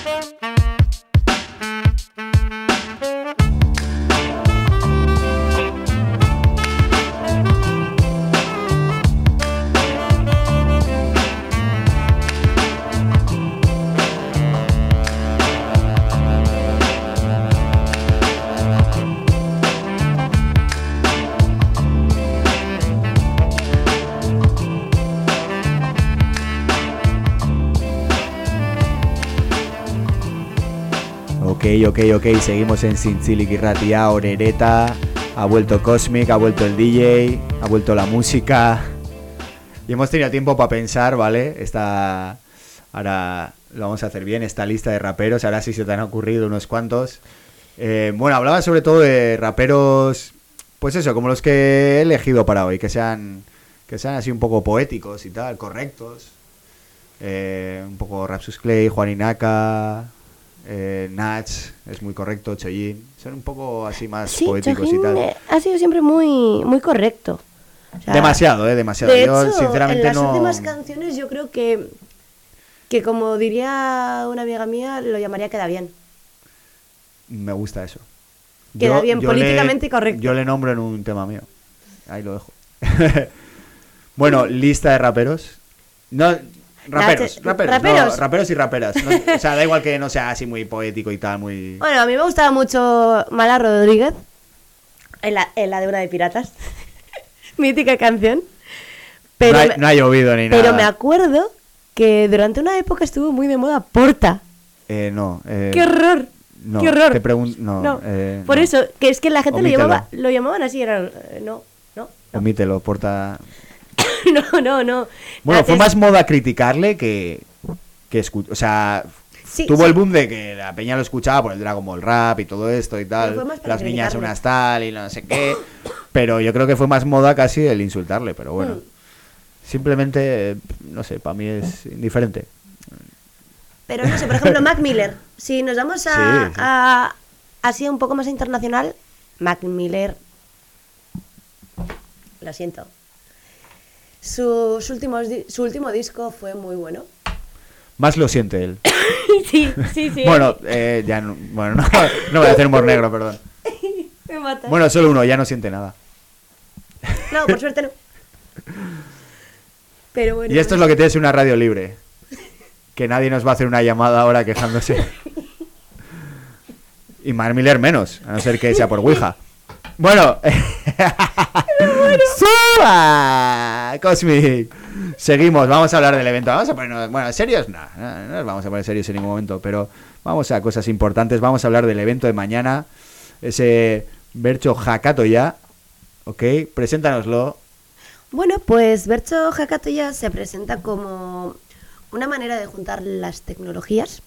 Speaker 4: Ok, ok, ok, seguimos en Sinchilik y Orereta, ha vuelto Cosmic, ha vuelto el DJ, ha vuelto la música. Y hemos tenido tiempo para pensar, ¿vale? Esta. Ahora lo vamos a hacer bien, esta lista de raperos. Ahora sí se te han ocurrido unos cuantos. Eh, bueno, hablaba sobre todo de raperos, pues eso, como los que he elegido para hoy, que sean, que sean así un poco poéticos y tal, correctos. Eh, un poco Rapsus Clay, Juan Inaka, eh, Nach, es muy correcto, Choyin. Son un poco así más
Speaker 5: Sí,
Speaker 4: poéticos y tal.
Speaker 5: ha sido siempre muy, muy correcto. O sea,
Speaker 4: demasiado, eh, demasiado.
Speaker 5: De
Speaker 4: Yo
Speaker 5: hecho,
Speaker 4: sinceramente
Speaker 5: en las
Speaker 4: no.
Speaker 5: últimas canciones yo creo que, que como diría una amiga mía, lo llamaría queda bien.
Speaker 4: Me gusta eso.
Speaker 5: Queda bien políticamente correcto.
Speaker 4: Yo le nombro en un tema mío. Ahí lo dejo. bueno, lista de raperos. No, raperos,
Speaker 5: Nache-
Speaker 4: raperos,
Speaker 5: raperos.
Speaker 4: no, raperos y raperas. No, o sea, da igual que no sea así muy poético y tal, muy.
Speaker 5: Bueno, a mí me gustaba mucho Mala Rodríguez en la, en la de una de piratas. Mítica canción. Pero,
Speaker 4: no, hay, no ha llovido ni
Speaker 5: pero
Speaker 4: nada.
Speaker 5: me acuerdo que durante una época estuvo muy de moda Porta.
Speaker 4: Eh, no. eh,
Speaker 5: ¡Qué horror!
Speaker 4: no,
Speaker 5: ¡Qué horror!
Speaker 4: Te no,
Speaker 5: No,
Speaker 4: eh,
Speaker 5: Por
Speaker 4: no.
Speaker 5: eso, que es que la gente lo, llamaba, lo llamaban así, era... eh, No, no,
Speaker 4: Omítelo, porta.
Speaker 5: no, no, no.
Speaker 4: Bueno, fue más moda criticarle que, que escu- O sea,
Speaker 5: Sí,
Speaker 4: tuvo
Speaker 5: sí.
Speaker 4: el boom de que la peña lo escuchaba por el Dragon Ball Rap y todo esto y tal. Las niñas unas tal y no sé qué. Pero yo creo que fue más moda casi el insultarle, pero bueno.
Speaker 5: Mm.
Speaker 4: Simplemente, no sé, para mí es indiferente.
Speaker 5: Pero no sé, por ejemplo, Mac Miller. Si nos vamos a,
Speaker 4: sí.
Speaker 5: a- así un poco más internacional, Mac Miller Lo siento. Sus últimos su último disco fue muy bueno.
Speaker 4: Más lo siente él.
Speaker 5: sí, sí, sí.
Speaker 4: Bueno, eh, ya no, bueno, no, no voy a hacer humor negro, perdón.
Speaker 5: Me mata.
Speaker 4: Bueno, solo uno, ya no siente nada.
Speaker 5: No, por suerte no. Pero bueno.
Speaker 4: Y esto es lo que tiene una radio libre. Que nadie nos va a hacer una llamada ahora quejándose. Y Mar Miller menos, a no ser que sea por Ouija. Bueno. ¡Suba! Cosmic. Seguimos, vamos a hablar del evento. Vamos a ponernos, bueno, serios, no, no, no nos vamos a poner serios en ningún momento, pero vamos a cosas importantes. Vamos a hablar del evento de mañana. Ese Bercho Hakato ya. ¿Ok? Preséntanoslo.
Speaker 5: Bueno, pues Bercho Hakatoya se presenta como una manera de juntar las tecnologías,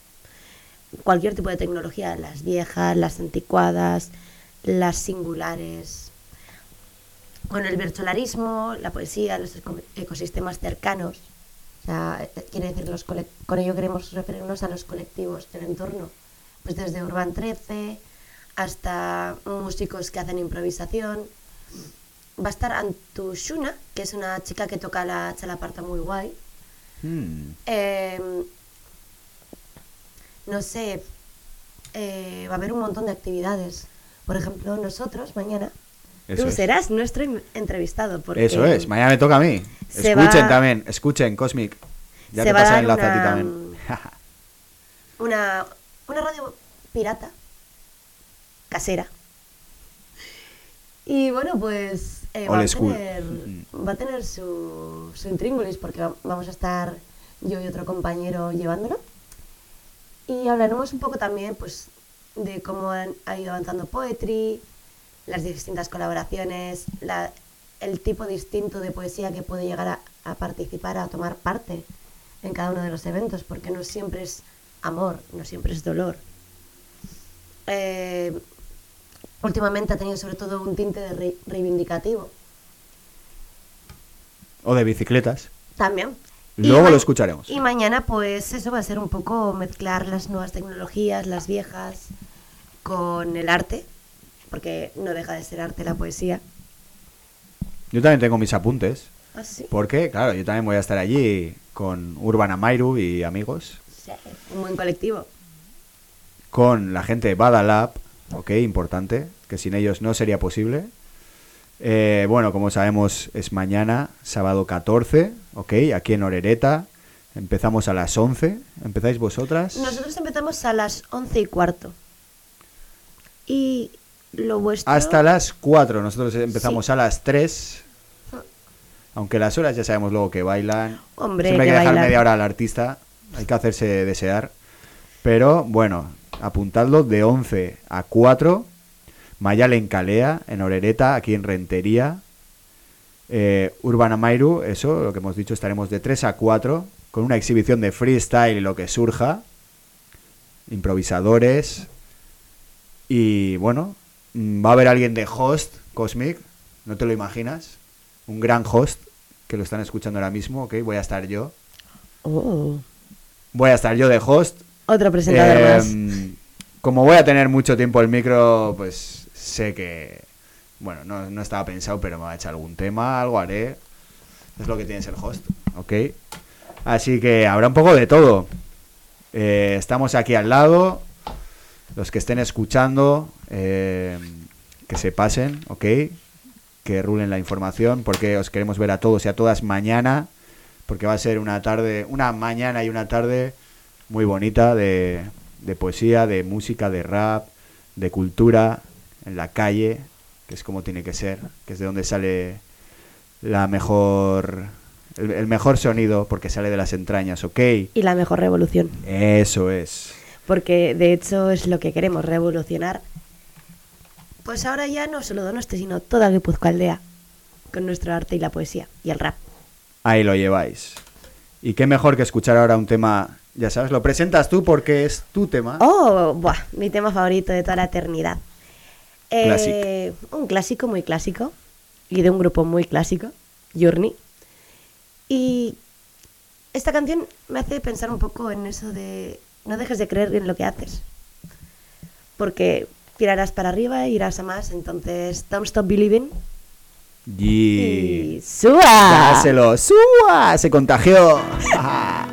Speaker 5: cualquier tipo de tecnología, las viejas, las anticuadas, las singulares, con el virtualarismo, la poesía, los eco- ecosistemas cercanos. O sea, eh, quiere decir, los con ello queremos referirnos a los colectivos del entorno, pues desde Urban 13 hasta músicos que hacen improvisación, va a estar Antu Shuna, que es una chica que toca la chalaparta muy guay.
Speaker 4: Hmm.
Speaker 5: Eh, no sé, eh, va a haber un montón de actividades. Por ejemplo, nosotros mañana,
Speaker 4: Eso
Speaker 5: tú
Speaker 4: es.
Speaker 5: serás nuestro entrevistado. Porque
Speaker 4: Eso es, mañana me toca a mí. Escuchen
Speaker 5: va-
Speaker 4: también, escuchen, Cosmic. Ya
Speaker 5: se
Speaker 4: te
Speaker 5: va
Speaker 4: pasa el enlace a ti
Speaker 5: una-
Speaker 4: también.
Speaker 5: Una, una radio pirata, casera. Y bueno, pues eh, va, a tener, va a tener su, su intríngulis porque va- vamos a estar yo y otro compañero llevándolo. Y hablaremos un poco también pues, de cómo han, ha ido avanzando Poetry, las distintas colaboraciones, la- el tipo distinto de poesía que puede llegar a, a participar, a tomar parte en cada uno de los eventos, porque no siempre es amor, no siempre es dolor. Eh, últimamente ha tenido sobre todo un tinte de re- reivindicativo
Speaker 4: O de bicicletas.
Speaker 5: también. Y
Speaker 4: Luego lo escucharemos.
Speaker 5: Y mañana, pues eso va a ser un poco mezclar las nuevas tecnologías, las viejas, con el arte, porque no deja de ser arte la poesía.
Speaker 4: Yo también tengo mis apuntes.
Speaker 5: Ah, sí.
Speaker 4: Porque, claro, yo también voy a estar allí con Urban Amairu y amigos.
Speaker 5: Sí, un buen colectivo.
Speaker 4: Con la gente de Badalab, ok, importante, que sin ellos no sería posible. Eh, bueno, como sabemos, es mañana, sábado 14, ok, aquí en Orereta. Empezamos a las 11. ¿Empezáis vosotras?
Speaker 5: Nosotros empezamos a las once y cuarto. Y lo vuestro...
Speaker 4: Hasta las 4. Nosotros empezamos
Speaker 5: Sí.
Speaker 4: a las 3. Aunque las horas ya sabemos luego que bailan.
Speaker 5: Hombre,
Speaker 4: Siempre hay
Speaker 5: que
Speaker 4: que dejar
Speaker 5: bailan.
Speaker 4: media hora al artista. Hay que hacerse desear. Pero bueno, apuntadlo de 11 a 4. Mayal en Calea, en Orereta, aquí en Rentería. Eh, Urban Amairu, eso, lo que hemos dicho, estaremos de 3 a 4. Con una exhibición de freestyle y lo que surja. Improvisadores. Y bueno, mm, va a haber alguien de host, Cosmic, no te lo imaginas. Un gran host, que lo están escuchando ahora mismo, ok, voy a estar yo.
Speaker 5: Oh,
Speaker 4: Voy a estar yo de host.
Speaker 5: otro presentador
Speaker 4: Eh,
Speaker 5: más.
Speaker 4: Como voy a tener mucho tiempo el micro, pues sé que... Bueno, no, no estaba pensado, pero me va a echar algún tema, algo haré. Es lo que tiene ser host, ok. Así que habrá un poco de todo. Eh, estamos aquí al lado. Los que estén escuchando, eh, que se pasen, ok. Que rulen la información, porque os queremos ver a todos y a todas mañana. Porque va a ser una tarde, una mañana y una tarde muy bonita de, de poesía, de música, de rap, de cultura, en la calle, que es como tiene que ser, que es de donde sale la mejor, el, el mejor sonido, porque sale de las entrañas, ¿ok?
Speaker 5: Y la mejor revolución.
Speaker 4: Eso es.
Speaker 5: Porque de hecho es lo que queremos, revolucionar. Pues ahora ya no solo Donosti, sino toda Guipúzcoa aldea. Con nuestro arte y la poesía. Y el rap.
Speaker 4: Ahí lo lleváis. Y qué mejor que escuchar ahora un tema, ya sabes, lo presentas tú porque es tu tema.
Speaker 5: Oh, buah, mi tema favorito de toda la eternidad. Eh, un clásico muy clásico. Y de un grupo muy clásico. Journey. Y esta canción me hace pensar un poco en eso de no dejes de creer en lo que haces. Porque tirarás para arriba e irás a más. Entonces, don't stop believing.
Speaker 4: Y...
Speaker 5: Y.
Speaker 4: ¡Dáselo! Se contagió.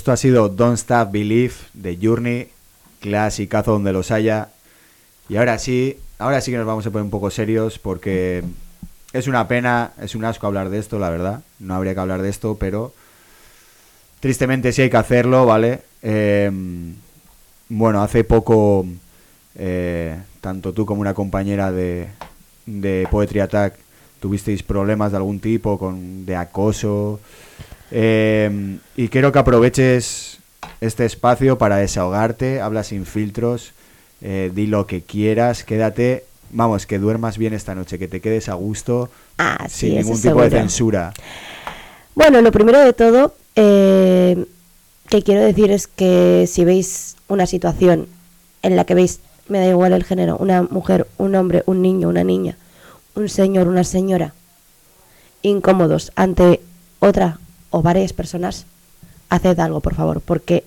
Speaker 4: Esto ha sido Don't Stop Believe de Journey, clasicazo donde los haya. Y ahora sí, ahora sí que nos vamos a poner un poco serios porque es una pena, es un asco hablar de esto, la verdad. No habría que hablar de esto, pero tristemente sí hay que hacerlo, ¿vale? Eh, bueno, hace poco, eh, tanto tú como una compañera de, de Poetry Attack tuvisteis problemas de algún tipo, con, de acoso. Eh, y quiero que aproveches este espacio para desahogarte, habla sin filtros, eh, di lo que quieras, quédate, vamos, que duermas bien esta noche, que te quedes a gusto,
Speaker 5: Ah, sí,
Speaker 4: sin ningún tipo de censura.
Speaker 5: Bueno, lo primero de todo eh, que quiero decir es que si veis una situación en la que veis, me da igual el género, una mujer, un hombre, un niño, una niña, un señor, una señora incómodos ante otra o varias personas, haced algo, por favor, porque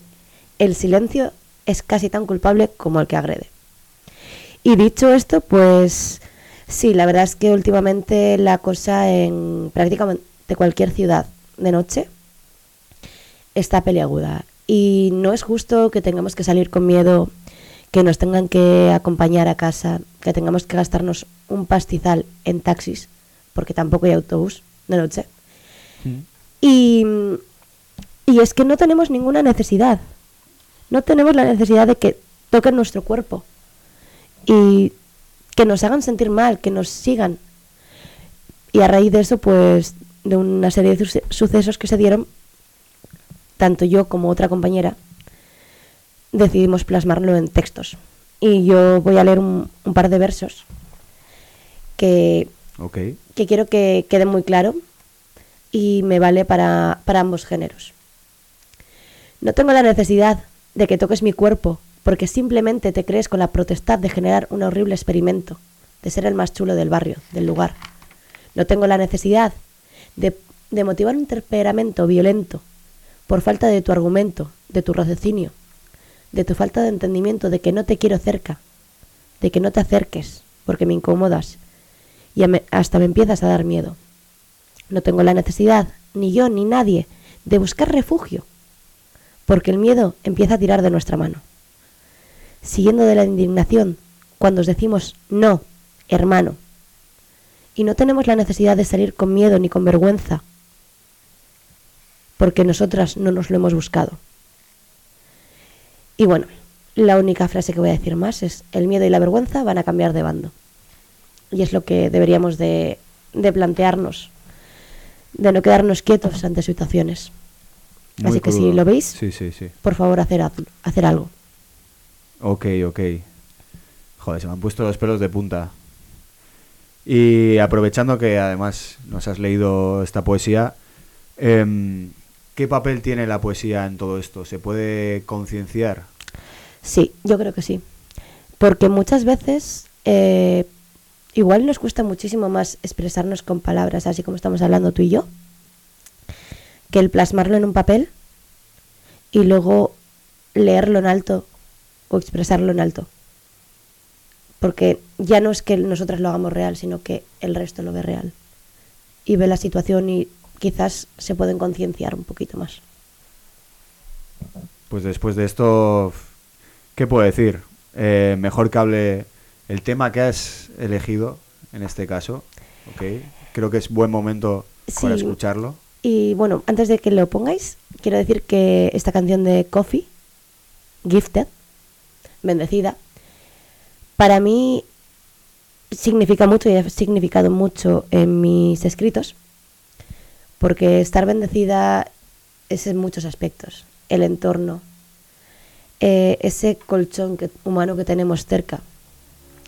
Speaker 5: el silencio es casi tan culpable como el que agrede. Y dicho esto, pues sí, la verdad es que últimamente la cosa en prácticamente cualquier ciudad de noche está peliaguda. Y no es justo que tengamos que salir con miedo, que nos tengan que acompañar a casa, que tengamos que gastarnos un pastizal en taxis, porque tampoco hay autobús de noche. Y, y es que no tenemos ninguna necesidad. No tenemos la necesidad de que toquen nuestro cuerpo y que nos hagan sentir mal, que nos sigan. Y a raíz de eso, pues, de una serie de suce- sucesos que se dieron, tanto yo como otra compañera decidimos plasmarlo en textos. Y yo voy a leer un, un par de versos que, que quiero que quede muy claro y me vale para, para ambos géneros. No tengo la necesidad de que toques mi cuerpo porque simplemente te crees con la protestad de generar un horrible experimento, de ser el más chulo del barrio, del lugar. No tengo la necesidad de, de motivar un temperamento violento por falta de tu argumento, de tu raciocinio, de tu falta de entendimiento de que no te quiero cerca, de que no te acerques porque me incomodas y hasta me empiezas a dar miedo. No tengo la necesidad, ni yo ni nadie, de buscar refugio, porque el miedo empieza a tirar de nuestra mano. Siguiendo de la indignación, cuando os decimos no, hermano, y no tenemos la necesidad de salir con miedo ni con vergüenza, porque nosotras no nos lo hemos buscado. Y bueno, la única frase que voy a decir más es, el miedo y la vergüenza van a cambiar de bando. Y es lo que deberíamos de, de plantearnos, de no quedarnos quietos ante situaciones.
Speaker 4: Muy
Speaker 5: Así que si lo veis,
Speaker 4: Sí, sí, sí.
Speaker 5: por favor, hacer, hacer algo.
Speaker 4: Ok, ok. Joder, se me han puesto los pelos de punta. Y aprovechando que además nos has leído esta poesía, em, ¿qué papel tiene la poesía en todo esto? ¿Se puede concienciar?
Speaker 5: Sí, yo creo que sí. Porque muchas veces eh, igual nos cuesta muchísimo más expresarnos con palabras, así como estamos hablando tú y yo, que el plasmarlo en un papel y luego leerlo en alto o expresarlo en alto. Porque ya no es que nosotras lo hagamos real, sino que el resto lo ve real. Y ve la situación y quizás se pueden concienciar un poquito más.
Speaker 4: Pues después de esto, ¿qué puedo decir? Eh, mejor que hable el tema que has elegido en este caso. Creo que es buen momento para escucharlo.
Speaker 5: Y bueno, antes de que lo pongáis, quiero decir que esta canción de Coffee, Gifted, bendecida, para mí significa mucho y ha significado mucho en mis escritos, porque estar bendecida es en muchos aspectos, el entorno, eh, ese colchón que- humano que tenemos cerca,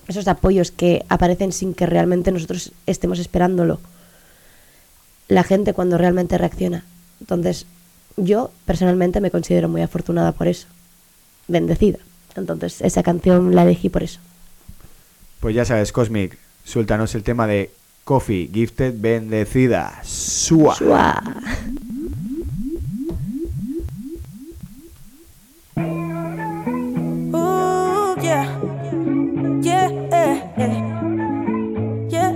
Speaker 5: esos apoyos que aparecen sin que realmente nosotros estemos esperándolo la gente cuando realmente reacciona. Entonces, yo personalmente me considero muy afortunada por eso, bendecida. Entonces, esa canción la elegí por eso.
Speaker 4: Pues ya sabes, Cosmic, suéltanos el tema de Coffee Gifted Bendecida. Sua.
Speaker 9: Ooh, yeah. Yeah. Yeah. Yeah.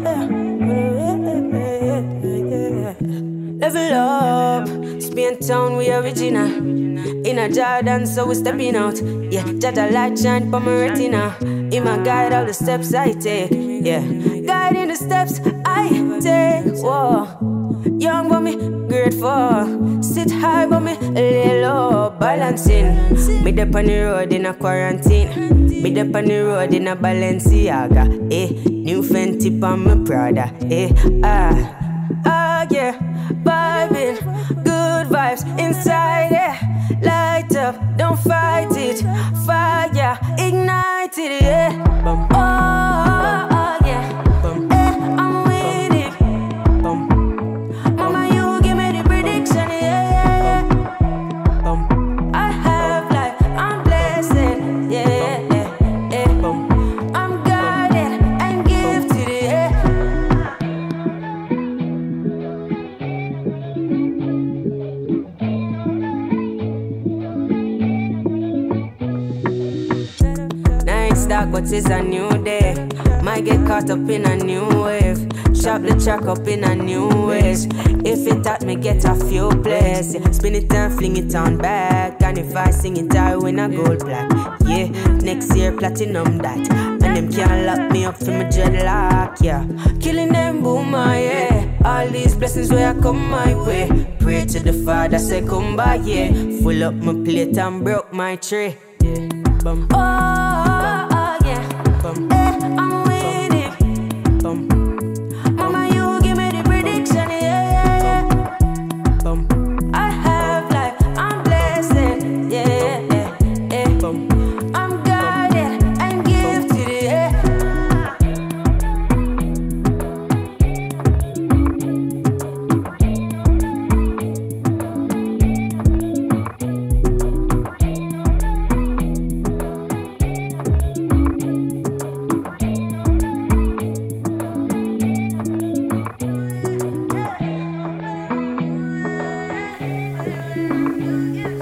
Speaker 9: Level up. Spain town, we original. In a Jordan, so we stepping out. Yeah, Jaja light shine for my retina. In my guide, all the steps I take. Yeah, guiding the steps I take. Whoa. Young but me grateful. Sit high but me lay low. Balancing. Me dep on the road in a quarantine. Me dep on the road in a Balenciaga. Eh, new Fenty on my Prada. Eh, ah. Ah, yeah. Vibing. Good vibes inside, yeah. Light up, don't fight it. Fire, ignite it, yeah. Oh, but it's a new day. Might get caught up in a new wave. Chop the track up in a new ways. If it taught me get a few plays. Yeah. Spin it and fling it on back. And if I sing it, I win a gold plaque. Yeah, next year platinum that. And them can't lock me up from my dreadlock. Yeah, killing them boomer. Ah, yeah, all these blessings where I come my way. Pray to the Father, say come by. Yeah, full up my plate and broke my tray. Yeah, bum. Oh,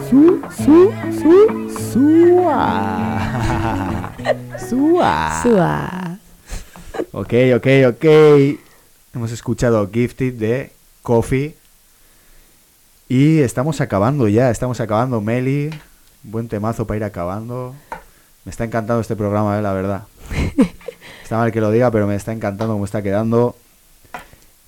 Speaker 4: Su, su, su, sua. Sua.
Speaker 5: Sua.
Speaker 4: Ok, ok, ok. Hemos escuchado Gifted de Coffee. Y estamos acabando ya, estamos acabando, Meli. Buen temazo para ir acabando. Me está encantando este programa, eh, la verdad. Está mal que lo diga, pero me está encantando cómo está quedando.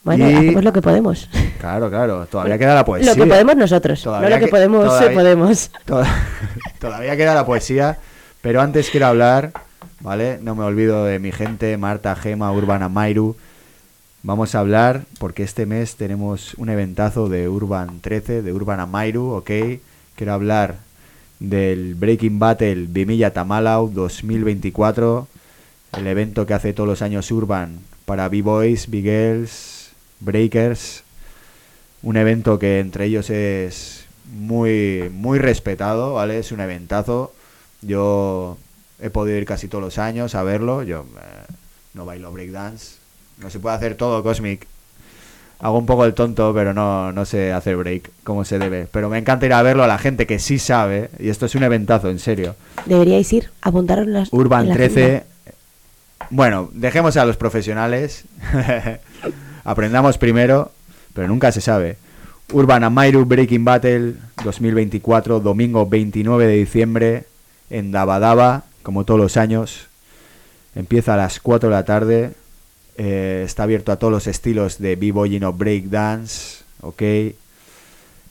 Speaker 5: Bueno,
Speaker 4: Y-
Speaker 5: hacemos lo que podemos.
Speaker 4: Claro, claro. Todavía queda la poesía.
Speaker 5: Lo que podemos nosotros,
Speaker 4: Todavía
Speaker 5: no lo que,
Speaker 4: que-
Speaker 5: podemos,
Speaker 4: todavía-
Speaker 5: podemos.
Speaker 4: Toda- Todavía queda la poesía, pero antes quiero hablar, ¿vale? No me olvido de mi gente, Marta, Gema, Urbana, Mairu. Vamos a hablar, porque este mes tenemos un eventazo de Urban 13, de Urbana Mairu, ¿ok? Quiero hablar del Breaking Battle Vimilla Tamalau 2024, el evento que hace todos los años Urban para B-Boys, B-Girls, Breakers. Un evento que entre ellos es muy, muy respetado, ¿vale? Es un eventazo. Yo he podido ir casi todos los años a verlo. Yo eh, no bailo breakdance. No se puede hacer todo, Cosmic. Hago un poco el tonto, pero no, no sé hacer break como se debe. Pero me encanta ir a verlo a la gente que sí sabe. Y esto es un eventazo, en serio.
Speaker 5: Deberíais ir, apuntaros en las.
Speaker 4: Urban
Speaker 5: en la
Speaker 4: 13.
Speaker 5: agenda.
Speaker 4: Bueno, dejemos a los profesionales. Aprendamos primero, pero nunca se sabe. Urban Amairu Breaking Battle 2024, domingo 29 de diciembre, en Dabadaba, como todos los años. Empieza a las 4 de la tarde. eh, está abierto a todos los estilos de b-boying o breakdance.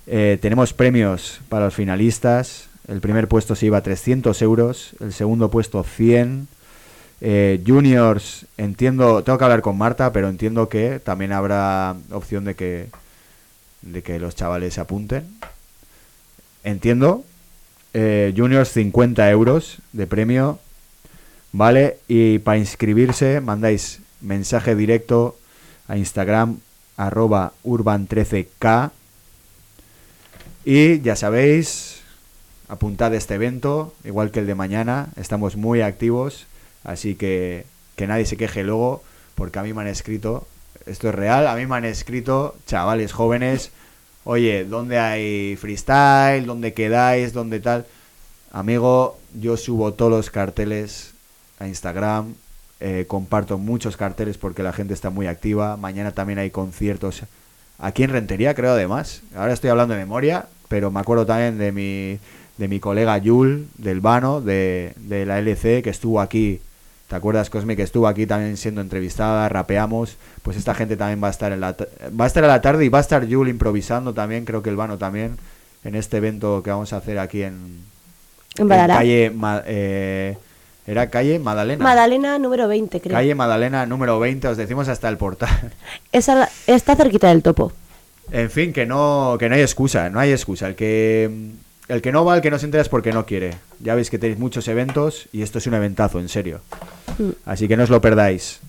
Speaker 4: Eh, tenemos premios para los finalistas. El primer puesto se iba a 300 euros. El segundo puesto 100. Eh, juniors, entiendo, tengo que hablar con Marta, pero entiendo que también habrá opción de que, de que los chavales se apunten. Entiendo. Eh, juniors 50 euros de premio. ¿Vale? Y para inscribirse mandáis mensaje directo a Instagram arroba urban13k. Y ya sabéis, apuntad este evento, igual que el de mañana. Estamos muy activos, así que que nadie se queje luego, porque a mí me han escrito, esto es real, a mí me han escrito chavales jóvenes, oye, ¿dónde hay freestyle? ¿Dónde quedáis? ¿Dónde tal? Amigo, yo subo todos los carteles a Instagram, eh, comparto muchos carteles porque la gente está muy activa. Mañana también hay conciertos aquí en Rentería, creo además. Ahora estoy hablando de memoria, pero me acuerdo también de mi, de mi colega Yul, del Vano, de, de la LC, que estuvo aquí. ¿Te acuerdas, Cosme, que estuvo aquí también siendo entrevistada, rapeamos? Pues esta gente también va a estar en la va a estar a la tarde y va a estar Yul improvisando también, creo que el Vano también, en este evento que vamos a hacer aquí en,
Speaker 5: En Badará.
Speaker 4: calle Ma- eh, era calle Madalena.
Speaker 5: Madalena número 20, creo.
Speaker 4: Calle Madalena número 20, os decimos hasta el portal.
Speaker 5: Esa la- está cerquita del topo.
Speaker 4: En fin, que no, que no hay excusa, no hay excusa. El que, el que no va, el que no se entera es porque no quiere. Ya veis que tenéis muchos eventos y esto es un eventazo, en serio.
Speaker 5: Mm.
Speaker 4: Así que no os lo perdáis.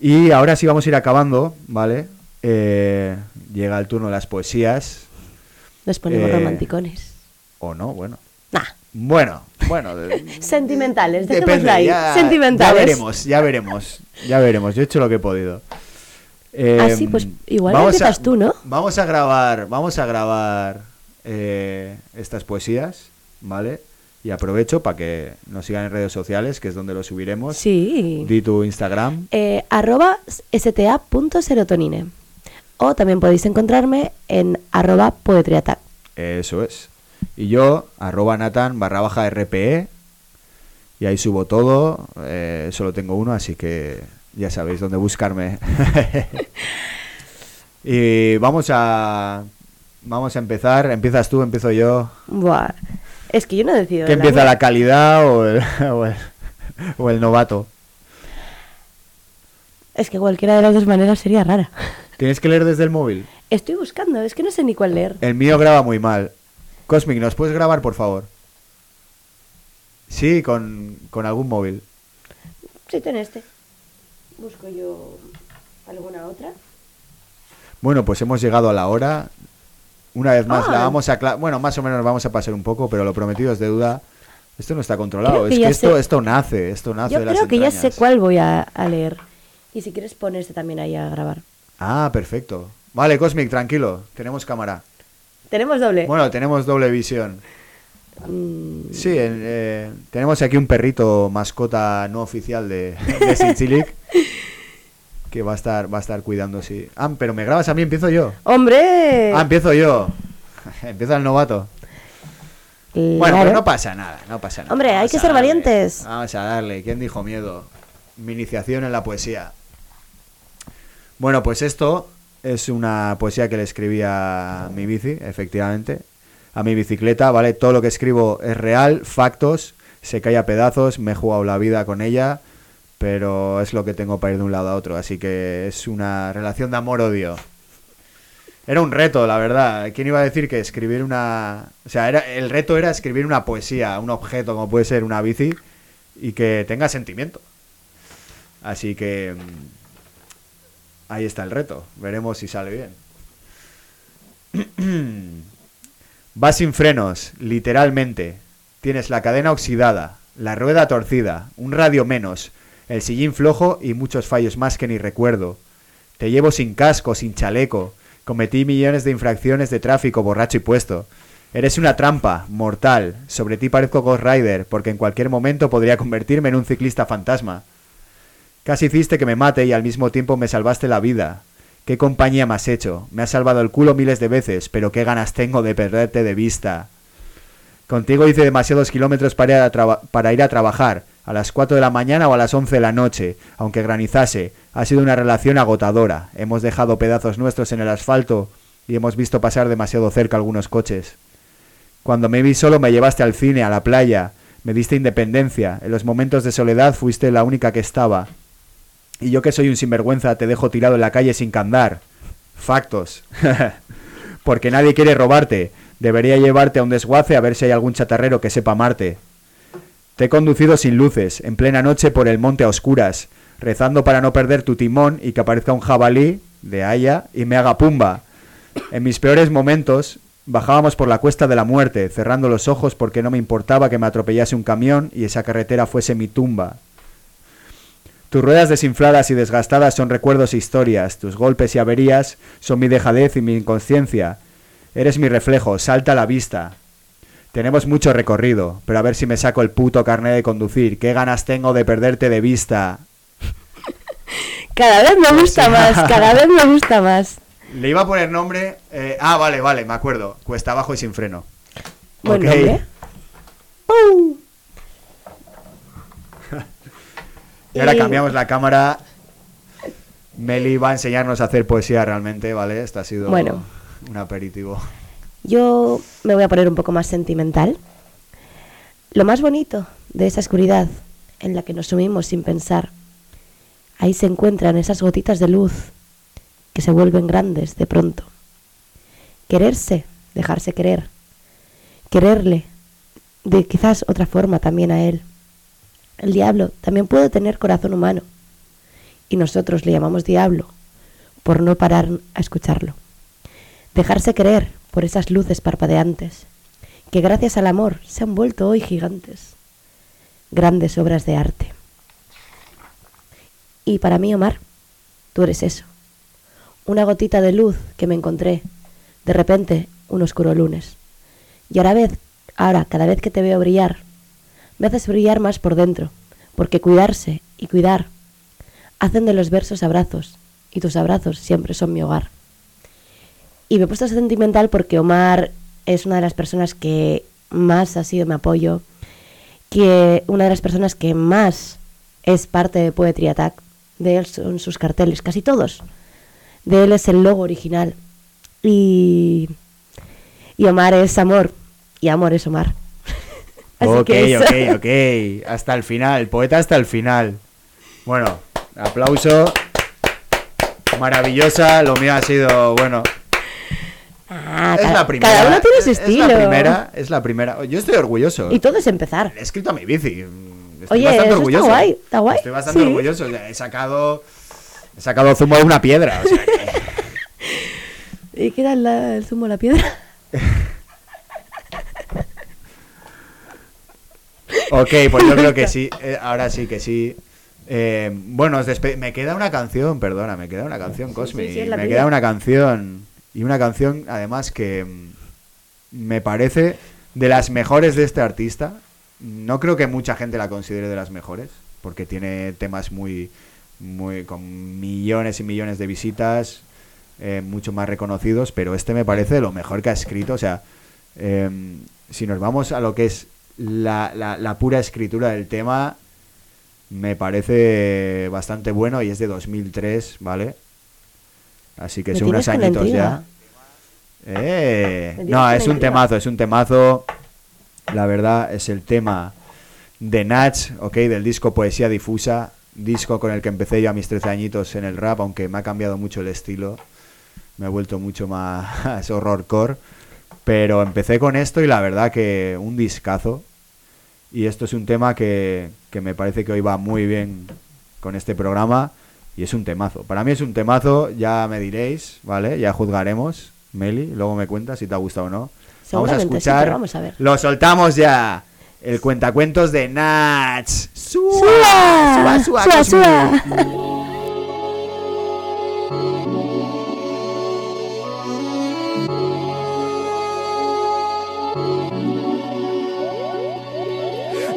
Speaker 4: Y ahora sí vamos a ir acabando, ¿vale? Eh, llega el turno de las poesías.
Speaker 5: Nos ponemos
Speaker 4: Eh,
Speaker 5: romanticones.
Speaker 4: O no, bueno.
Speaker 5: Nah,
Speaker 4: Bueno, bueno.
Speaker 5: sentimentales, dejémoslo ahí.
Speaker 4: ya,
Speaker 5: Sentimentales.
Speaker 4: ya veremos, ya veremos, ya veremos. Yo he hecho lo que he podido. Eh,
Speaker 5: Ah, sí, pues igual
Speaker 4: vamos a,
Speaker 5: tú, ¿no?
Speaker 4: Vamos a grabar, vamos a grabar eh, estas poesías, ¿vale? Y aprovecho para que nos sigan en redes sociales, que es donde lo subiremos.
Speaker 5: Sí.
Speaker 4: Di tu Instagram.
Speaker 5: Eh, arroba sta.serotonine. O también podéis encontrarme en arroba poetriatac.
Speaker 4: Eso es. Y yo, arroba Nathan barra baja RPE. Y ahí subo todo. Eh, solo tengo uno, así que ya sabéis dónde buscarme. y vamos a. Vamos a empezar. Empiezas tú, empiezo yo.
Speaker 5: Buah. Es que yo no he decidido.
Speaker 4: ¿Qué
Speaker 5: nada.
Speaker 4: empieza la calidad o el, o el, o el novato?
Speaker 5: Es que cualquiera de las dos maneras sería rara.
Speaker 4: ¿Tienes que leer desde el móvil?
Speaker 5: Estoy buscando, es que no sé ni cuál leer.
Speaker 4: El mío graba muy mal. Cosmic, ¿nos puedes grabar, por favor? Sí, con, con algún móvil.
Speaker 5: Sí, ten este. Busco yo alguna otra.
Speaker 4: Bueno, pues hemos llegado a la hora. Una vez más, la vamos a... Bueno, más o menos vamos a pasar un poco, pero lo prometido es deuda. Esto no está controlado.
Speaker 5: Que
Speaker 4: es que esto,
Speaker 5: sé.
Speaker 4: esto nace, esto nace
Speaker 5: Yo
Speaker 4: de las
Speaker 5: creo que ya sé cuál voy a, a leer. Y si quieres ponerse también ahí a grabar.
Speaker 4: Ah, perfecto. Vale, Cosmic, tranquilo. Tenemos cámara.
Speaker 5: Tenemos doble.
Speaker 4: Bueno, tenemos doble visión.
Speaker 5: Mm,
Speaker 4: Sí, eh, tenemos aquí un perrito mascota no oficial de, de que va a estar va a estar cuidando, sí. Ah, pero me grabas a mí, empiezo yo.
Speaker 5: ¡Hombre!
Speaker 4: Ah, empiezo yo. Empieza el novato. Bueno, pero no pasa nada, no pasa nada.
Speaker 5: Hombre, hay que ser
Speaker 4: darle,
Speaker 5: valientes.
Speaker 4: Vamos a darle. ¿Quién dijo miedo? Mi iniciación en la poesía. Bueno, pues esto es una poesía que le escribí a mi bici, efectivamente. A mi bicicleta, ¿vale? Todo lo que escribo es real, factos, se cae a pedazos, me he jugado la vida con ella, pero es lo que tengo para ir de un lado a otro. Así que es una relación de amor-odio. Era un reto, la verdad. ¿Quién iba a decir que escribir una... O sea, era, el reto era escribir una poesía, un objeto como puede ser una bici, y que tenga sentimiento. Así que... mm, Ahí está el reto. Veremos si sale bien. Vas sin frenos, literalmente. Tienes la cadena oxidada, la rueda torcida, un radio menos, el sillín flojo y muchos fallos más que ni recuerdo. Te llevo sin casco, sin chaleco. Cometí millones de infracciones de tráfico borracho y puesto. Eres una trampa, mortal. Sobre ti parezco Ghost Rider, porque en cualquier momento podría convertirme en un ciclista fantasma. Casi hiciste que me mate y al mismo tiempo me salvaste la vida. ¿Qué compañía me has hecho? Me has salvado el culo miles de veces, pero qué ganas tengo de perderte de vista. Contigo hice demasiados kilómetros para ir, a para ir a trabajar, a las 4 de la mañana o a las 11 de la noche, aunque granizase. Ha sido una relación agotadora. Hemos dejado pedazos nuestros en el asfalto y hemos visto pasar demasiado cerca algunos coches. Cuando me vi solo me llevaste al cine, a la playa, me diste independencia. En los momentos de soledad fuiste la única que estaba. Y yo que soy un sinvergüenza te dejo tirado en la calle sin candar. Factos. Porque nadie quiere robarte. Debería llevarte a un desguace a ver si hay algún chatarrero que sepa amarte. Te he conducido sin luces, en plena noche por el monte a oscuras, rezando para no perder tu timón y que aparezca un jabalí de haya y me haga pumba. En mis peores momentos bajábamos por la cuesta de la muerte, cerrando los ojos porque no me importaba que me atropellase un camión y esa carretera fuese mi tumba. Tus ruedas desinfladas y desgastadas son recuerdos e historias, tus golpes y averías son mi dejadez y mi inconsciencia. Eres mi reflejo, salta a la vista. Tenemos mucho recorrido, pero a ver si me saco el puto carnet de conducir. ¿Qué ganas tengo de perderte de vista?
Speaker 5: Cada vez me gusta más, cada vez me gusta más.
Speaker 4: Le iba a poner nombre. eh, ah, vale, vale, me acuerdo. Cuesta abajo y sin freno.
Speaker 5: Buen nombre.
Speaker 4: Y ahora cambiamos la cámara. Meli va a enseñarnos a hacer poesía realmente, ¿vale? Esto ha sido
Speaker 5: Bueno.
Speaker 4: un aperitivo.
Speaker 5: Yo me voy a poner un poco más sentimental. Lo más bonito de esa oscuridad en la que nos sumimos sin pensar, ahí se encuentran esas gotitas de luz que se vuelven grandes de pronto. Quererse, dejarse querer. Quererle de quizás otra forma también a él. El diablo también puede tener corazón humano y nosotros le llamamos diablo por no parar a escucharlo. Dejarse querer por esas luces parpadeantes, que gracias al amor se han vuelto hoy gigantes, grandes obras de arte. Y para mí, Omar, tú eres eso, una gotita de luz que me encontré, de repente, un oscuro lunes. Y ahora, vez, ahora cada vez que te veo brillar, me haces brillar más por dentro, porque cuidarse y cuidar hacen de los versos abrazos, y tus abrazos siempre son mi hogar. Y me he puesto sentimental porque Omar es una de las personas que más ha sido mi apoyo, que una de las personas que más es parte de Poetry Attack. De él son sus carteles, casi todos. De él es el logo original. Y, y Omar es amor. Y amor es Omar. Así
Speaker 4: ok,
Speaker 5: que
Speaker 4: ok, ok. Hasta el final, poeta hasta el final. Bueno, aplauso. Maravillosa, lo mío ha sido, bueno,
Speaker 5: Ah,
Speaker 4: es
Speaker 5: cada,
Speaker 4: la primera.
Speaker 5: cada uno tiene su
Speaker 4: es-
Speaker 5: estilo.
Speaker 4: Es la primera, es la primera. Yo estoy orgulloso.
Speaker 5: Y todo es empezar.
Speaker 4: He escrito a mi bici. Estoy
Speaker 5: Oye,
Speaker 4: bastante
Speaker 5: eso está
Speaker 4: orgulloso.
Speaker 5: guay, está guay,
Speaker 4: Estoy bastante
Speaker 5: sí.
Speaker 4: orgulloso. He sacado. He sacado zumo de una piedra. O sea, que-
Speaker 5: ¿Y qué la- el zumo de la piedra?
Speaker 4: ok, pues yo creo que sí. eh, ahora sí que sí. Eh, bueno, os me queda una canción, perdona, me queda una canción, Cosmi.
Speaker 5: sí,
Speaker 4: me queda una canción. Y una canción, además, que mm, me parece de las mejores de este artista. No creo que mucha gente la considere de las mejores, porque tiene temas muy, muy con millones y millones de visitas, eh, mucho más reconocidos, pero este me parece lo mejor que ha escrito. O sea, eh, si nos vamos a lo que es la, la- la pura escritura del tema, me parece bastante bueno y es de 2003, ¿vale? Así que son unos añitos ya. Eh, no, es un temazo, es un temazo. La verdad es el tema de Natch, ok, del disco Poesía Difusa, disco con el que empecé yo a mis 13 añitos en el rap, aunque me ha cambiado mucho el estilo, me he vuelto mucho más horrorcore, pero empecé con esto y la verdad que un discazo. Y esto es un tema que, que me parece que hoy va muy bien con este programa y es un temazo. Para mí es un temazo, ya me diréis, ¿vale? Ya juzgaremos, Meli, luego me cuentas si te ha gustado o no. Vamos a
Speaker 5: sí,
Speaker 4: escuchar.
Speaker 5: vamos a ver.
Speaker 4: Lo soltamos ya. El cuentacuentos de Nats. ¡Sua!
Speaker 5: ¡Sua!
Speaker 4: ¡Sua,
Speaker 5: ¡Sua,
Speaker 4: Cosmo!
Speaker 5: sua!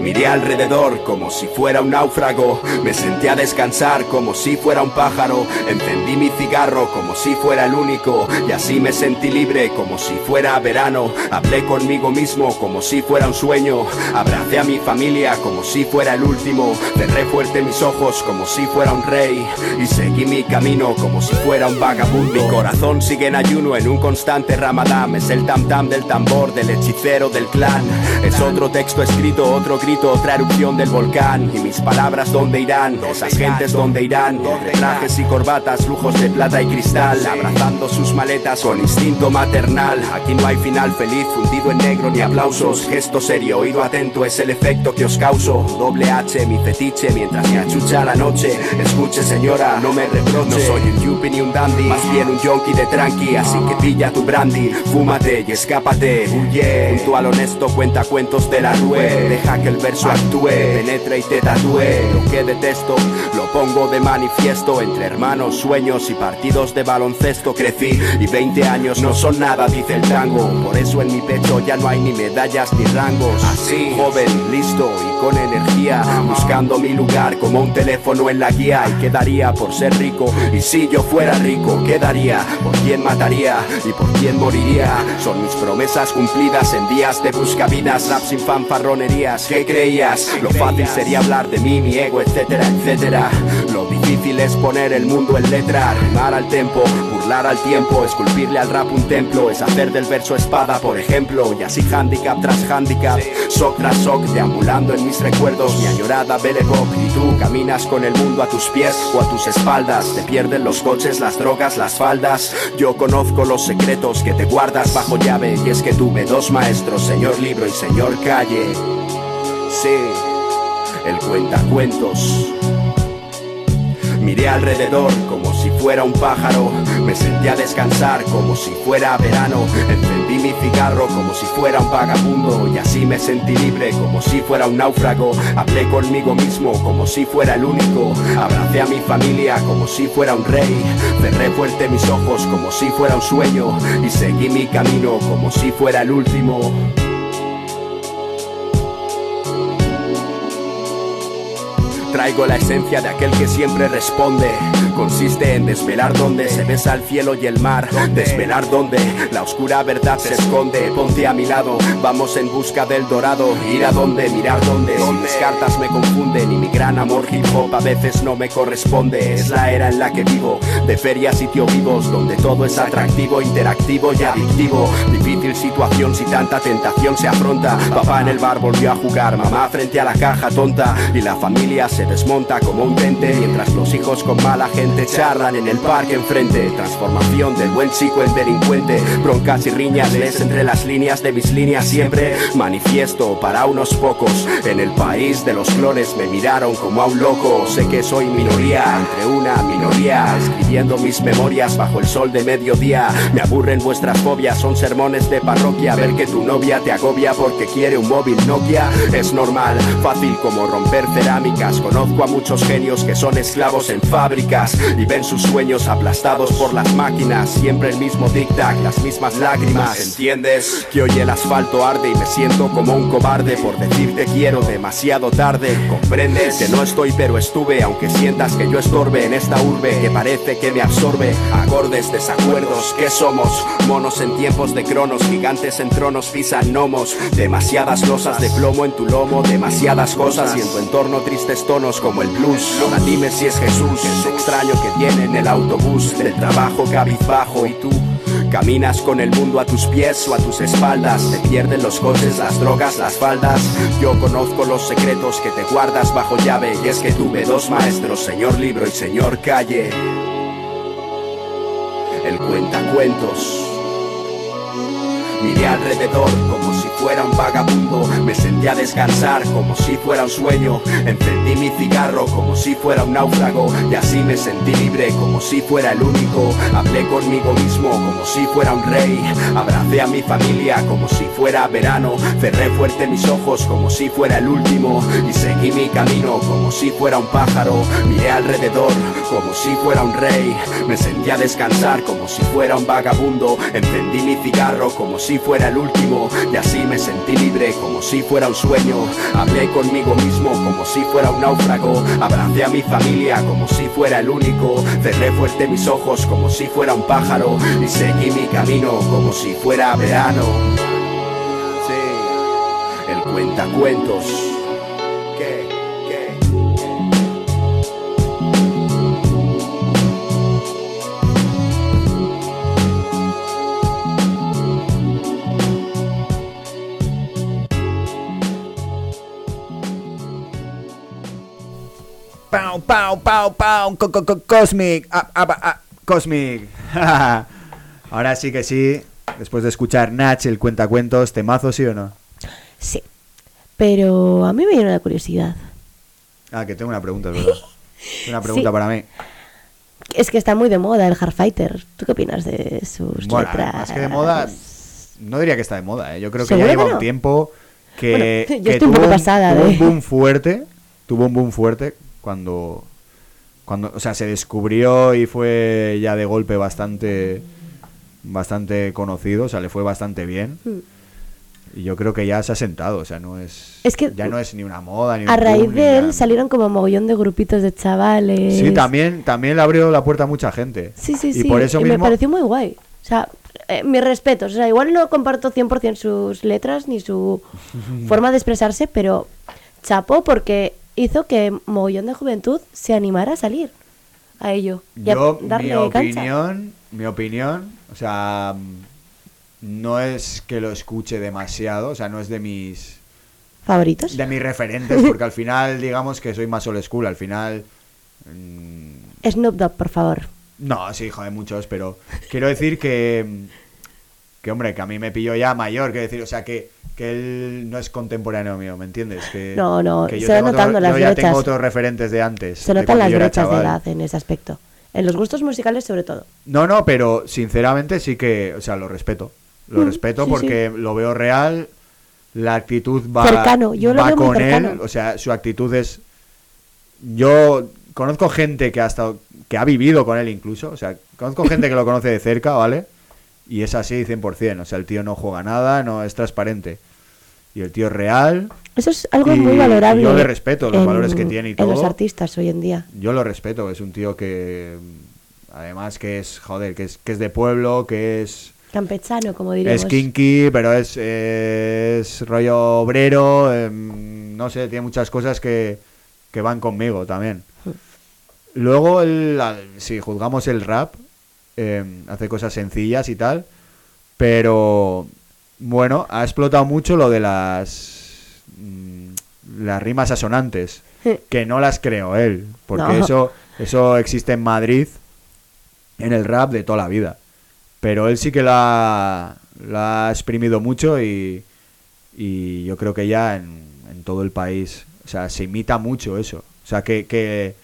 Speaker 10: Miré alrededor como si fuera un náufrago, me senté a descansar como si fuera un pájaro, encendí mi cigarro como si fuera el único. Y así me sentí libre como si fuera verano, hablé conmigo mismo como si fuera un sueño, abracé a mi familia como si fuera el último, cerré fuerte mis ojos como si fuera un rey. Y seguí mi camino como si fuera un vagabundo. Mi corazón sigue en ayuno en un constante ramadán, es el tam tam del tambor del hechicero del clan, es otro texto escrito, otro grito, otra erupción del volcán y mis palabras dónde irán, esas gentes dónde irán, trajes y corbatas, lujos de plata y cristal, abrazando sus maletas con instinto maternal. Aquí no hay final feliz, fundido en negro ni aplausos, gesto serio, oído atento es el efecto que os causo. Doble H, mi fetiche, mientras me achucha la noche. Escuche señora, no me reproche, no soy un yuppie ni un dandy, más bien un yonki de tranqui, así que pilla tu brandy, fúmate y escápate, huye. Junto al honesto cuenta cuentos de la rue, deja que el verso actúe, penetre y te tatúe. Lo que detesto, lo pongo de manifiesto entre hermanos, sueños y partidos de baloncesto. Crecí y 20 años no son nada, dice el tango. Por eso en mi pecho ya no hay ni medallas ni rangos. Así, joven, listo y con energía, buscando mi lugar como un teléfono en la guía. Y quedaría por ser rico. Y si yo fuera rico, quedaría por quién mataría y por quién moriría. Son mis promesas cumplidas en días de buscavidas, rap sin fanfarronerías. ¿Qué Lo fácil sería hablar de mí, mi ego, etcétera, etcétera. Lo difícil es poner el mundo en letra, rimar al tempo, burlar al tiempo, esculpirle al rap un templo, es hacer del verso espada, por ejemplo, y así handicap tras handicap, shock tras shock, deambulando en mis recuerdos, mi añorada Belle Époque, y tú caminas con el mundo a tus pies o a tus espaldas, te pierden los coches, las drogas, las faldas, yo conozco los secretos que te guardas bajo llave, y es que tuve dos maestros, señor libro y señor calle, sí, el cuentacuentos. Miré alrededor como si fuera un pájaro, me senté a descansar como si fuera verano, encendí mi cigarro como si fuera un vagabundo y así me sentí libre como si fuera un náufrago, hablé conmigo mismo como si fuera el único, abracé a mi familia como si fuera un rey, cerré fuerte mis ojos como si fuera un sueño y seguí mi camino como si fuera el último. Traigo la esencia de aquel que siempre responde. Consiste en desvelar donde se besa el cielo y el mar. Desvelar donde la oscura verdad se esconde. Ponte a mi lado, vamos en busca del dorado. Ir a donde, mirar donde. Si mis cartas me confunden y mi gran amor hip hop a veces no me corresponde. Es la era en la que vivo, de ferias sitio vivos, donde todo es atractivo, interactivo y adictivo. Difícil situación si tanta tentación se afronta. Papá en el bar volvió a jugar, mamá frente a la caja tonta. Y la familia se desmonta como un tente, mientras los hijos con mala gente charlan en el parque enfrente. Transformación del buen chico en delincuente. Broncas y riñas, lees entre las líneas de mis líneas siempre. Manifiesto para unos pocos. En el país de los clones me miraron como a un loco. Sé que soy minoría entre una minoría. Escribiendo mis memorias bajo el sol de mediodía. Me aburren vuestras fobias, son sermones de parroquia. Ver que tu novia te agobia porque quiere un móvil Nokia es normal, fácil como romper cerámicas. Conozco a muchos genios que son esclavos en fábricas y ven sus sueños aplastados por las máquinas. Siempre el mismo tic-tac, las mismas lágrimas. ¿Entiendes? Que hoy el asfalto arde y me siento como un cobarde por decirte quiero demasiado tarde. ¿Comprendes? Que no estoy pero estuve, aunque sientas que yo estorbe en esta urbe que parece que me absorbe. Acordes, desacuerdos, ¿qué somos? Monos en tiempos de cronos, gigantes en tronos pisan gnomos. Demasiadas losas de plomo en tu lomo, demasiadas cosas y en tu entorno tristes tonos como el blues. Ahora dime si es Jesús, el extraño que tiene en el autobús del trabajo cabizbajo y tú. Caminas con el mundo a tus pies o a tus espaldas, te pierden los coches, las drogas, las faldas. Yo conozco los secretos que te guardas bajo llave y es que tuve dos maestros, señor libro y señor calle. El cuentacuentos. Miré alrededor como fuera un vagabundo, me senté a descansar como si fuera un sueño, encendí mi cigarro como si fuera un náufrago y así me sentí libre como si fuera el único, hablé conmigo mismo como si fuera un rey, abracé a mi familia como si fuera verano, cerré fuerte mis ojos como si fuera el último y seguí mi camino como si fuera un pájaro, miré alrededor como si fuera un rey, me senté a descansar como si fuera un vagabundo, encendí mi cigarro como si fuera el último y así me sentí libre como si fuera un sueño. Hablé conmigo mismo como si fuera un náufrago, abracé a mi familia como si fuera el único, cerré fuerte mis ojos como si fuera un pájaro y seguí mi camino como si fuera verano. Sí, el cuentacuentos.
Speaker 4: Pau, pau, pau, pau, co- co- co- Cosmic, ah, ah, ah, Cosmic. Ahora sí que sí, después de escuchar Nach, el cuentacuentos, temazo, ¿sí o no?
Speaker 5: Sí. Pero a mí me viene la curiosidad.
Speaker 4: Ah, que tengo una pregunta, es verdad. Una pregunta
Speaker 5: Sí.
Speaker 4: para mí.
Speaker 5: Es que está muy de moda el Hardfighter. ¿Tú qué opinas de sus
Speaker 4: Bueno,
Speaker 5: letras?
Speaker 4: más que de moda, no diría que está de moda, ¿eh? Yo creo que
Speaker 5: ¿Seguro
Speaker 4: ya
Speaker 5: que
Speaker 4: lleva
Speaker 5: no?
Speaker 4: un tiempo que,
Speaker 5: Bueno, yo
Speaker 4: que
Speaker 5: estoy
Speaker 4: tuvo,
Speaker 5: pasada
Speaker 4: tuvo
Speaker 5: de-
Speaker 4: un boom fuerte, tuvo un boom fuerte cuando, cuando, o sea, se descubrió y fue ya de golpe bastante, bastante conocido, o sea, le fue bastante bien.
Speaker 5: Mm.
Speaker 4: Y yo creo que ya se ha sentado, o sea, no es,
Speaker 5: Es que-
Speaker 4: ya no es ni una moda ni un
Speaker 5: A raíz
Speaker 4: boom,
Speaker 5: de él salieron como mogollón de grupitos de chavales.
Speaker 4: Sí, también, también le abrió la puerta a mucha gente.
Speaker 5: Sí, sí,
Speaker 4: y
Speaker 5: sí.
Speaker 4: por eso
Speaker 5: y me pareció muy guay. O sea, eh, mis respetos. O sea, igual no comparto 100% sus letras ni su forma de expresarse, pero chapó porque hizo que mogollón de juventud se animara a salir a ello. Y a
Speaker 4: Yo,
Speaker 5: darle
Speaker 4: mi
Speaker 5: cancha.
Speaker 4: opinión, mi opinión, o sea, no es que lo escuche demasiado, o sea, no es de mis
Speaker 5: ¿Favoritos?
Speaker 4: de mis referentes, porque al final, digamos que soy más old school, al final mm,
Speaker 5: Snoop Dogg, por favor.
Speaker 4: no, sí, joder, muchos, pero quiero decir que que hombre, que a mí me pilló ya mayor, quiero decir, o sea, que que él no es contemporáneo mío, ¿me entiendes? Que,
Speaker 5: No, no,
Speaker 4: que yo
Speaker 5: se va
Speaker 4: tengo
Speaker 5: notando
Speaker 4: otro-
Speaker 5: las
Speaker 4: yo ya
Speaker 5: brechas.
Speaker 4: tengo otros referentes de antes.
Speaker 5: Se notan las brechas de edad en ese aspecto. En los gustos musicales, sobre todo.
Speaker 4: No, no, pero sinceramente sí que, o sea, lo respeto. Lo
Speaker 5: Mm,
Speaker 4: respeto
Speaker 5: sí,
Speaker 4: porque lo veo real, la actitud va,
Speaker 5: Cercano, yo lo muy
Speaker 4: con
Speaker 5: cercano.
Speaker 4: él, o sea, su actitud es... Yo conozco gente que ha estado, que ha vivido con él incluso, o sea, conozco gente que lo conoce de cerca, ¿vale? Y es así 100%, o sea, el tío no juega nada, no es transparente. Y el tío es real,
Speaker 5: Eso es algo
Speaker 4: Y-
Speaker 5: muy valorable.
Speaker 4: yo le respeto los
Speaker 5: en-
Speaker 4: valores que tiene y
Speaker 5: En los
Speaker 4: todo.
Speaker 5: artistas hoy en día.
Speaker 4: Yo lo respeto, es un tío que además que es, joder, que es, que es de pueblo, que es,
Speaker 5: Campechano, como diríamos.
Speaker 4: es kinky, pero es, es rollo obrero, em, no sé, tiene muchas cosas que, que van conmigo también. Luego, el, si juzgamos el rap, em, hace cosas sencillas y tal, pero bueno, ha explotado mucho lo de las mm, las rimas asonantes, que no las creó él, porque
Speaker 5: No.
Speaker 4: eso eso existe en Madrid en el rap de toda la vida. Pero él sí que la, la ha exprimido mucho y, y yo creo que ya en, en todo el país, o sea, se imita mucho eso. O sea, que, que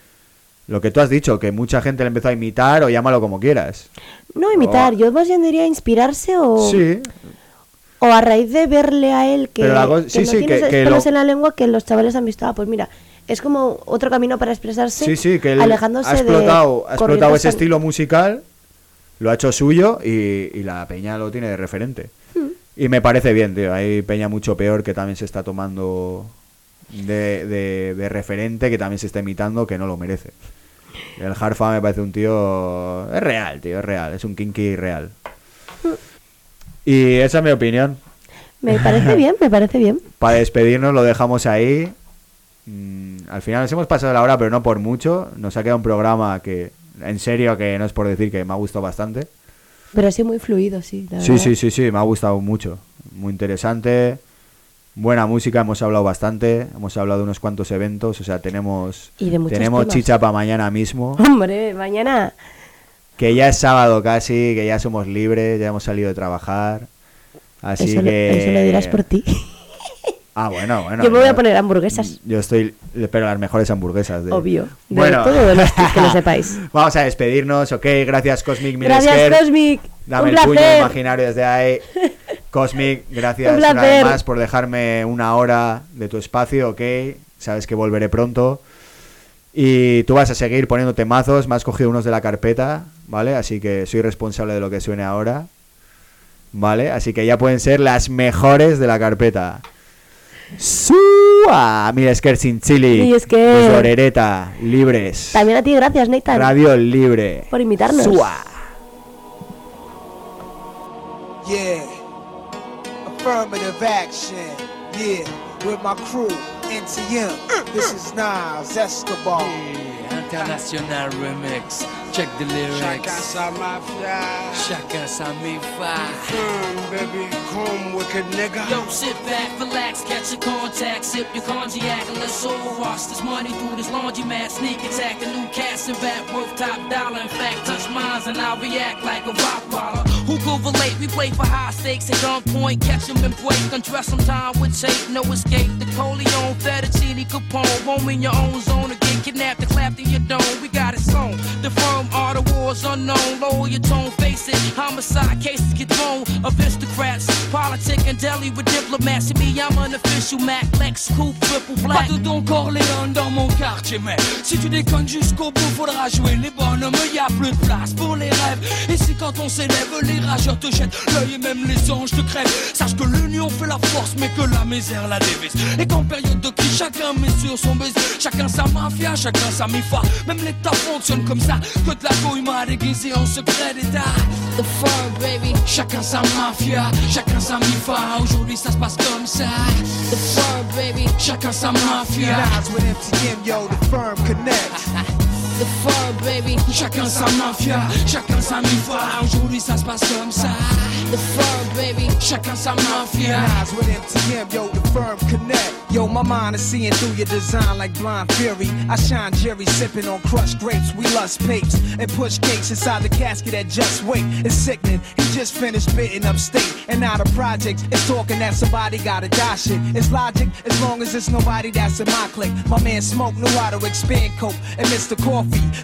Speaker 4: lo que tú has dicho, que mucha gente le empezó a imitar o llámalo como quieras.
Speaker 5: No imitar, yo más bien diría inspirarse o,
Speaker 4: Sí,
Speaker 5: o a raíz de verle a él que,
Speaker 4: Pero la co-
Speaker 5: que
Speaker 4: sí,
Speaker 5: no
Speaker 4: sí,
Speaker 5: tiene
Speaker 4: que- que
Speaker 5: pelos
Speaker 4: lo-
Speaker 5: en la lengua que los chavales han visto. Ah, pues mira, es como otro camino para expresarse,
Speaker 4: sí, sí, que él
Speaker 5: alejándose
Speaker 4: ha explotado,
Speaker 5: de
Speaker 4: ha explotado ese estilo musical, lo ha hecho suyo y, y la peña lo tiene de referente.
Speaker 5: Hmm.
Speaker 4: Y me parece bien, tío. Hay peña mucho peor que también se está tomando de, de- de referente, que también se está imitando, que no lo merece. El Harfa me parece un tío... Es real, tío, es real. Es un kinky real. Y esa es mi opinión.
Speaker 5: Me parece bien, me parece bien.
Speaker 4: Para despedirnos lo dejamos ahí. Mm, al final nos hemos pasado la hora, pero no por mucho. Nos ha quedado un programa que, en serio, que no es por decir que me ha gustado bastante.
Speaker 5: Pero así muy fluido, sí. la
Speaker 4: Sí,
Speaker 5: verdad.
Speaker 4: sí, sí, sí, me ha gustado mucho. Muy interesante. Buena música, hemos hablado bastante. Hemos hablado de unos cuantos eventos. O sea, tenemos,
Speaker 5: Y de
Speaker 4: tenemos
Speaker 5: temas.
Speaker 4: chicha para mañana mismo.
Speaker 5: Hombre, mañana.
Speaker 4: Que ya es sábado casi, que ya somos libres, ya hemos salido de trabajar. Así
Speaker 5: eso,
Speaker 4: que.
Speaker 5: eso le dirás por ti.
Speaker 4: Ah, bueno, bueno.
Speaker 5: Yo me voy a poner hamburguesas.
Speaker 4: Yo estoy, pero las mejores hamburguesas. De...
Speaker 5: Obvio. De
Speaker 4: Bueno.
Speaker 5: todo de los que lo sepáis.
Speaker 4: Vamos a despedirnos, ok. Gracias, Cosmic
Speaker 5: Gracias. Cosmic.
Speaker 4: Dame
Speaker 5: Un
Speaker 4: el puño imaginario desde ahí. Cosmic, gracias
Speaker 5: Un
Speaker 4: una vez más por dejarme una hora de tu espacio, ok. Sabes que volveré pronto. Y tú vas a seguir poniéndote mazos. Me has cogido unos de la carpeta, ¿vale? Así que soy responsable de lo que suene ahora. ¿Vale? Así que ya pueden ser las mejores de la carpeta. ¡Sua! Mira, Esker sin chili.
Speaker 5: Esker.
Speaker 4: Desde Orereta, libres.
Speaker 5: También a ti, gracias, Nathan.
Speaker 4: Radio libre.
Speaker 5: Por invitarnos.
Speaker 4: ¡Sua!
Speaker 11: Yeah. Affirmative action. Yeah. With my crew, NTM. Mm-hmm. This is Nas Escobar.
Speaker 12: International remix. Check the lyrics.
Speaker 3: Chacun sa mafia.
Speaker 12: Chacun sa mi-fa.
Speaker 3: Firm, baby, come wicked nigga.
Speaker 12: Yo, sit back, relax, catch your contact, sip your cognac, and let's all wash this money through this laundromat. Sneak attack, a new cast and rap worth top dollar. In fact, touch mines and I'll react like a rock baller. Who could relate? We play for high stakes at gunpoint, catch 'em and break, undress 'em time with tape, no escape. The Coleon, Fettuccine, Capone, roam in your own zone again, kidnapped and clapped dome. We got it sewn. The firm are the wars unknown. Lower your tone, face it. Homicide cases get thrown. Aristocrats, politic and deli with diplomats. Me, I'm an official Mac, Lex, Coupe, triple black.
Speaker 13: Pas de Don Corleone dans mon quartier, mais si tu déconnes jusqu'au bout, faudra jouer les bonhommes. Y a plus de place pour les rêves. Et si quand on s'élève, les rageurs te jettent l'œil et même les anges te crèvent. Sache que l'union fait la force, mais que la misère la dévise. Et qu'en période de crise, chacun met sur son baiser. Chacun sa mafia, chacun sa mifa. Même l'État fonctionne comme ça. Que de la couille m'a déguisé en secret d'État.
Speaker 12: The firm, baby.
Speaker 13: Chacun sa mafia, chacun sa mifa. Aujourd'hui ça se passe comme ça.
Speaker 12: The firm, baby.
Speaker 13: Chacun sa mafia.
Speaker 11: With MTM, yo, the firm connect.
Speaker 12: The firm, baby.
Speaker 13: Chacun sa mafia, chacun sa mifa. Aujourd'hui ça se passe comme ça.
Speaker 12: The firm, baby.
Speaker 13: Chacun sa mafia.
Speaker 11: Nas with MTM, yo, the firm connect. Yo, my mind is seeing through your design like blind fury. I shine Jerry sipping on crushed grapes. We lust papes and push cakes inside the casket that just wait. It's sickening. He just finished bitten upstate. And out the projects. is talking that somebody gotta die shit. It's logic as long as it's nobody that's in my clique. My man Smoke knew how to expand coke and Mr.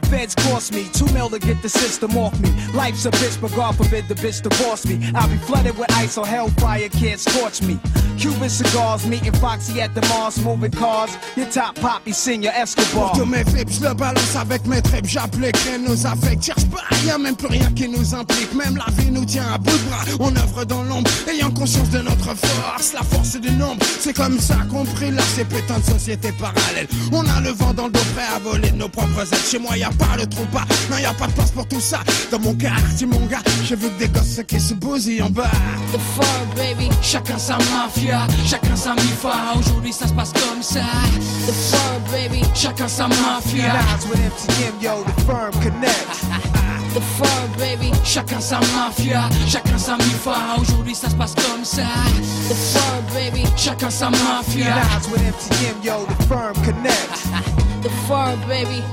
Speaker 11: Feds cost me two mil to get the system off me. Life's a bitch, but God forbid the bitch divorce me. I'll be flooded with ice or hellfire can't scorch me. Cuban cigars meeting Foxy at the Mars, moving cars. Your top poppy, senior Escobar.
Speaker 3: Pour tous mes flips, le balance avec mes tripes. J'applique, rien nous affecte. Cherche pas, y'a même plus rien qui nous implique. Même la vie nous tient à bout de bras. On œuvre dans l'ombre, ayant conscience de notre force. La force du nombre, c'est comme ça qu'on prie là, ces putains de sociétés parallèles. On a le vent dans le dos, prêt à voler de nos propres ailes. Chez moi, y a pas le trou pas. Non, y a pas de place pour tout ça. Dans mon quartier, mon gars, j'ai vu que des gosses qui se bousillent en bas.
Speaker 12: The fur, baby. Chacun sa mafia, chacun sa mifa. Aujourd'hui ça se passe comme ça. The fur, baby. Chacun sa mafia.
Speaker 11: With MTM, yo, the firm connect.
Speaker 12: The fur, baby. Chacun sa mafia, chacun sa mifa. Aujourd'hui ça se passe comme ça. The fur, baby. Chacun sa mafia.
Speaker 11: With MTM, yo, the firm connect.
Speaker 12: The fur, baby.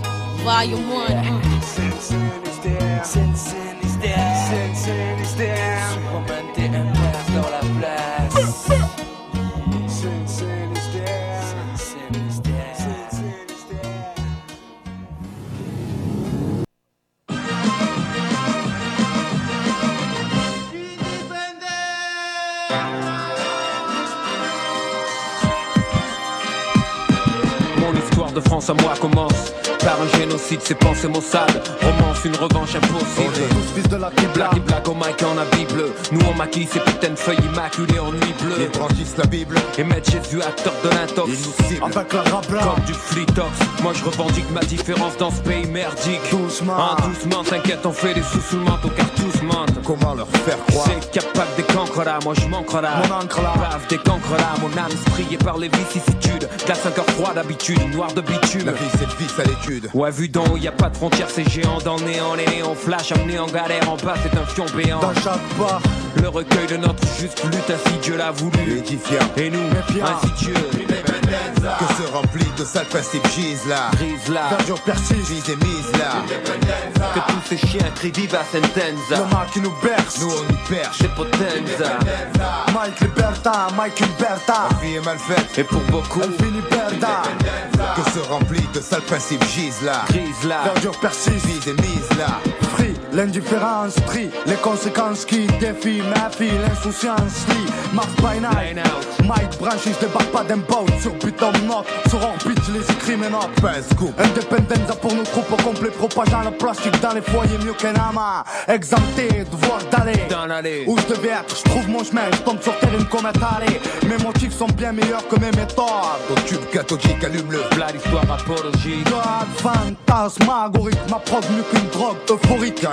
Speaker 12: Volume 1.
Speaker 11: Uh.
Speaker 14: Mon histoire de France à moi commence par un génocide, c'est pensées maussades. Romance, une revanche impossible.
Speaker 15: Tous fils de la Kibla.
Speaker 14: Et black au mic en la Bible. Nous on maquille ces putains de feuilles immaculées en nuit bleue.
Speaker 15: Ils brandissent la Bible.
Speaker 14: Et mettent Jésus acteur de l'intox.
Speaker 15: Ils nous. Avec la rabla.
Speaker 14: Comme du flitox. Moi je revendique ma différence dans ce pays merdique.
Speaker 15: Doucement.
Speaker 14: Hein, doucement, t'inquiète, on fait des sous sous le manteau car tous mentent.
Speaker 15: Comment leur faire croire?
Speaker 14: C'est capable des cancres là, moi je manque là.
Speaker 15: Mon encre là.
Speaker 14: Brave des cancres là, mon âme striée par les vicissitudes. Glace un cœur froid d'habitude, noir de bitume.
Speaker 15: La vie c'est le vice à l'étude.
Speaker 14: Ouais, vu d'en haut, y a pas de frontières, c'est géant dans le néant. Les néons flash, amené en galère, en bas, c'est un fion béant.
Speaker 15: Dans chaque bar.
Speaker 14: Le recueil de notre juste lutte, ainsi Dieu l'a voulu.
Speaker 15: Édifiant.
Speaker 14: Et nous, ainsi Dieu.
Speaker 15: Que se remplit de sales principes gisent là.
Speaker 14: Brise là,
Speaker 15: persiste. Et mise là.
Speaker 14: que tous ces chiens crient viva sentenza.
Speaker 15: Le mal qui nous berce. Nous on y perche.
Speaker 14: C'est potenza.
Speaker 15: Mike Liberta, Mike Liberta. La vie est mal faite.
Speaker 14: Et pour beaucoup,
Speaker 15: Elle finit perda. Que se remplit de sales principes gisent là.
Speaker 14: crise là.
Speaker 15: Persiste. Et mise là. Free, l'indifférence prie. Les conséquences qui défient ma fille. L'insouciance lit. Mars by night. Mike branche, je débarque pas d'un boat sur Python Note. Sur orbite, je les écris mes notes. Independenza pour nos troupes au complet, propageant le plastique dans les foyers mieux qu'un amas. Exempté, devoir d'aller.
Speaker 14: Dans l'allée.
Speaker 15: Où je devais être, je trouve mon chemin, je tombe sur terre une comète allée. Mes motifs sont bien meilleurs que mes méthodes.
Speaker 14: Au tube cathodique, allume le V'là l'histoire apologique.
Speaker 15: God, fantasmagorique, m'approche mieux qu'une drogue euphorique.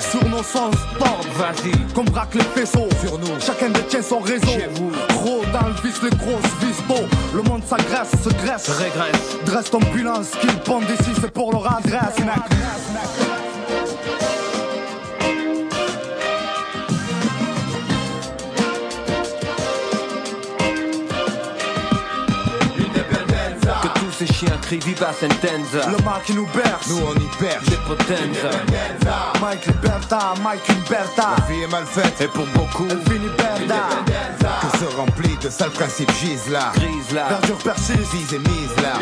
Speaker 15: Sur nos sens tordent,
Speaker 14: Vas-y,
Speaker 15: qu'on braque les faisceaux.
Speaker 14: sur nous.
Speaker 15: Chacun détient son réseau.
Speaker 14: Chez vous.
Speaker 15: Gros dans le vice, les grosses vis d'eau. Le monde s'agresse, se graisse.
Speaker 14: Régresse.
Speaker 15: Dresse ton bilan, ce qu'ils pondent ici, c'est pour leur adresse,
Speaker 14: ces chiens crient viva sentenza.
Speaker 15: Le mal qui nous berce.
Speaker 14: Nous on y. C'est potenza.
Speaker 15: Mike Liberta, Mike Liberta.
Speaker 14: La vie est mal faite. Et pour beaucoup,
Speaker 15: Elle finit perda.
Speaker 14: que se remplit de sales principes gisent là. Grise là.
Speaker 15: Verdure persiste.
Speaker 14: Mise et mise là.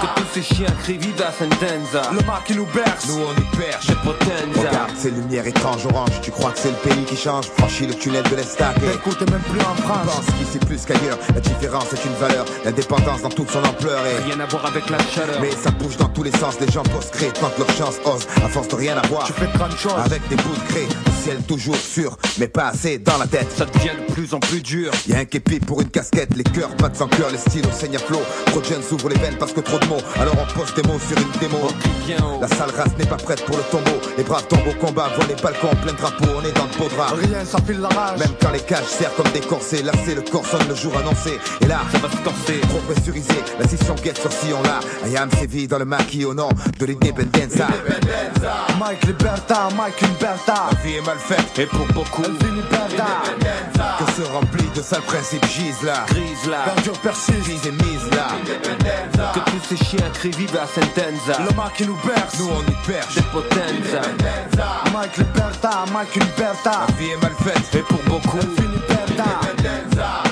Speaker 14: Que tous ces chiens crient viva sentenza.
Speaker 15: Le mal qui nous berce.
Speaker 14: Nous on y perche. C'est potenza.
Speaker 15: Regarde
Speaker 14: ces lumières étranges oranges. Tu crois que c'est le pays qui change? Franchis le tunnel de l'Estac.
Speaker 15: Écoute, même plus en France.
Speaker 14: Pense qu'ici plus qu'ailleurs, la différence est une valeur, l'indépendance dans toute son ampleur rien à voir avec la chaleur. Mais ça bouge dans tous les sens, les gens posent créer, tentent leur chance, osent, à force de rien avoir.
Speaker 15: Tu fais 30 choses.
Speaker 14: Avec des bouts de le ciel toujours sûr, mais pas assez dans la tête. Ça devient de plus en plus dur. Y'a un képi pour une casquette, les cœurs battent sans cœur, les stylos saignent à flot. Trop de jeunes s'ouvrent les veines parce que trop de mots, alors on pose des mots sur une démo. La sale race n'est pas prête pour le tombeau, les braves tombent au combat, voient les balcons en plein drapeau, on est dans le beau drap.
Speaker 15: Rien, ça file la rage.
Speaker 14: Même quand les cages servent comme des corsets, lassé, le corps sonne le jour annoncé. Et là, ça va se corser. Trop pressurisé, la scission guette sur sillon là. I am sévi dans le maquis au nom de l'independenza.
Speaker 15: Mike Liberta, Mike Liberta.
Speaker 14: La vie est mal faite, et pour beaucoup,
Speaker 15: Elle finit
Speaker 14: que se remplit de sales principes gisent là. Grise là,
Speaker 15: Verdure persiste.
Speaker 14: mise et mise là. Que tous ces chiens crient viva sentenza.
Speaker 15: Le mal qui nous berce.
Speaker 14: Nous on y perche, c'est potenza.
Speaker 15: Mike Liberta, Mike Liberta.
Speaker 14: La vie est mal faite, et pour beaucoup,
Speaker 15: Elle finit perda.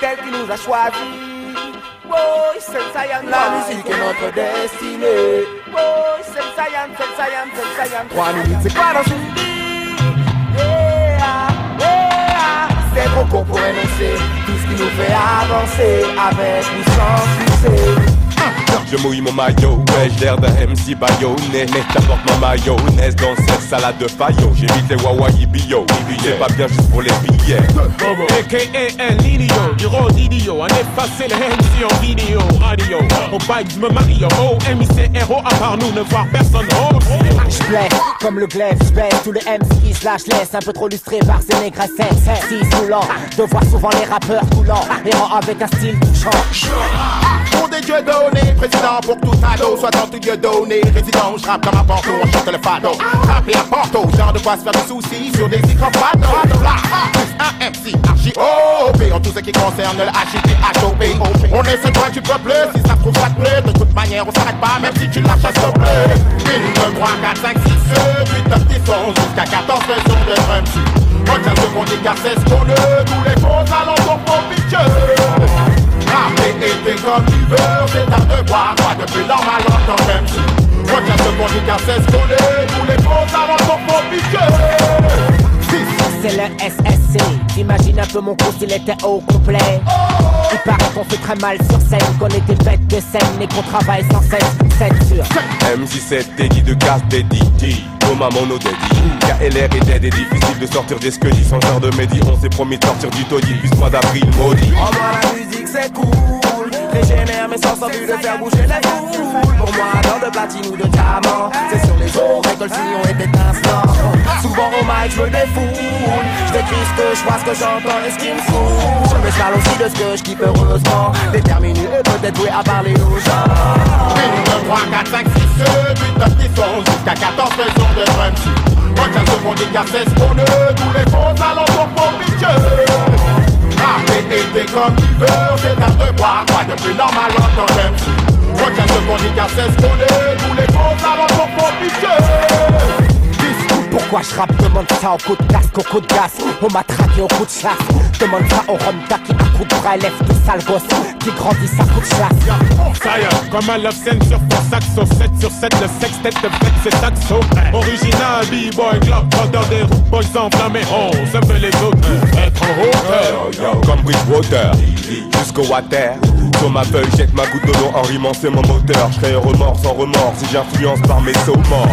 Speaker 16: C'est elle qui nous a choisis. Le Saiyan. La musique est notre destinée. Trois minutes, c'est quoi dans une vie? Yeah, yeah. C'est trop court pour énoncer tout ce qui nous fait avancer avec ou sans succès.
Speaker 17: Je mouille mon maillot, ouais, j'ai l'air d'un MC baïonné Mais t'apportes ma mayonnaise dans cette salade de faillot. J'évite les wawaï bio, c'est pas bien juste pour les billets.
Speaker 18: AKA El Nino, du d'idiot, un effacé le MC en vidéo, radio. Au bike, me Mario, oh, MIC, héros, à part nous, ne voir personne, oh
Speaker 16: J'plais, comme le glaive, j'baisse tous les MC qui se laisse Un peu trop lustré par ces négressettes Si saoulant, de voir souvent les rappeurs coulants. Errant avec un style touchant
Speaker 19: Dieux donnés, président pour tout ado Soit dans tout dieu donné, résident, je rappe comme un porto, on chante le fado. Rapper à Porto, genre de quoi se faire des soucis sur des microphones. Là, plus un MC, archi OP En tout ce qui concerne le HIP, HOP On est ce droit du peuple, si ça trouve ça te De toute manière on s'arrête pas, même si tu à stopper 1, 2, 3, 4, 5, 6, 8, 9, 10, 11 Jusqu'à 14 raisons de ce qu'on est Tous les alentours pour Et comme tu veux, c'est ta devoir Quoi de plus normal en tant qu'MC Retiens ce qu'on dit qu'on est Tous les faux alentours pour pitcher
Speaker 16: c'est le SSC. T'imagines un peu mon cours s'il était au complet. Il paraît qu'on fait très mal sur scène, qu'on était bête de scène et qu'on travaille sans cesse. 7 sur
Speaker 17: MC7, Teddy de casse Teddy Thomas Mono Daddy KLR est dead et difficile de sortir des squelettes Sans genre de médi, on s'est promis de sortir du taudis Puis mois d'avril maudit.
Speaker 16: En moi la musique c'est cool Régénère mais sans envie de faire bouger les foules Pour moi dans de platine ou de diamant C'est sur les oreilles que le sillon est Souvent au mic je me défoule. Je ce que je vois, ce que j'entends et ce qui me fout. Je me parle aussi de ce que je kiffe heureusement. Déterminé peut-être doué à parler aux gens.
Speaker 19: 1, 2, 3, 4, 5, 6, 8, 9, 10, 11 Jusqu'à 14 raisons de qu'on est Tous les pour Et t'es comme tu veux C'est ta devoir, quoi de plus normal en tant qu'MC Retiens ce qu'on dit car c'est ce qu'on est Tous les faux alentours pour pitcher
Speaker 16: pourquoi je rappe Demande ça au coup de casque, au coup de gaz On m'a traqué au coup de chasse Demande ça au Ronda qui à coup de bras élève des sales gosses Qui grandissent à coup de chasse
Speaker 18: Ça y est, comme un love scène sur fond saxo 7 sur 7, le sextet de fête c'est saxo Original, b-boy, club, vendeur des roues, boys enflammés On se fait les autres, être en hauteur
Speaker 17: Comme Bridgewater, jusqu'au water sur ma feuille, jette ma goutte d'eau en rimant, c'est mon moteur. Je crée remords sans remords si j'influence par mes sauts morts.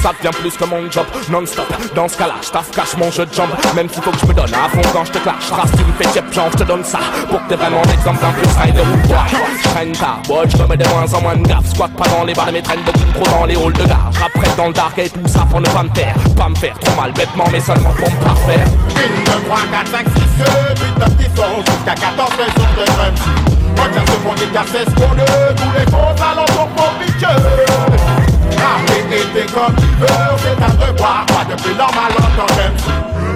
Speaker 20: Ça devient plus que mon job, non-stop. Dans ce cas-là, je cache mon jeu de jambes. Même s'il faut que je me donne à fond quand je te clash. Race, tu me fais chip, je te donne ça. Pour que t'aies vraiment l'exemple d'un plus rider ou quoi. Je traîne ta watch, je me de moins en moins de gaffe. Squat pas dans les bars, mais traîne beaucoup trop dans les halls de gare. Après dans le dark et tout ça pour ne pas me taire. Pas me faire trop mal bêtement, mais seulement pour me parfaire.
Speaker 19: 1, 2, 3, 4, 5, 6, 8, 9, 10, 11 Jusqu'à 14 raisons de MC Retiens ce qu'on dit car c'est ce qu'on est Tous les faux alentours pour pitcher Rapper et t'es comme tu veux C'est ta devoir, quoi de plus normal en tant qu'MC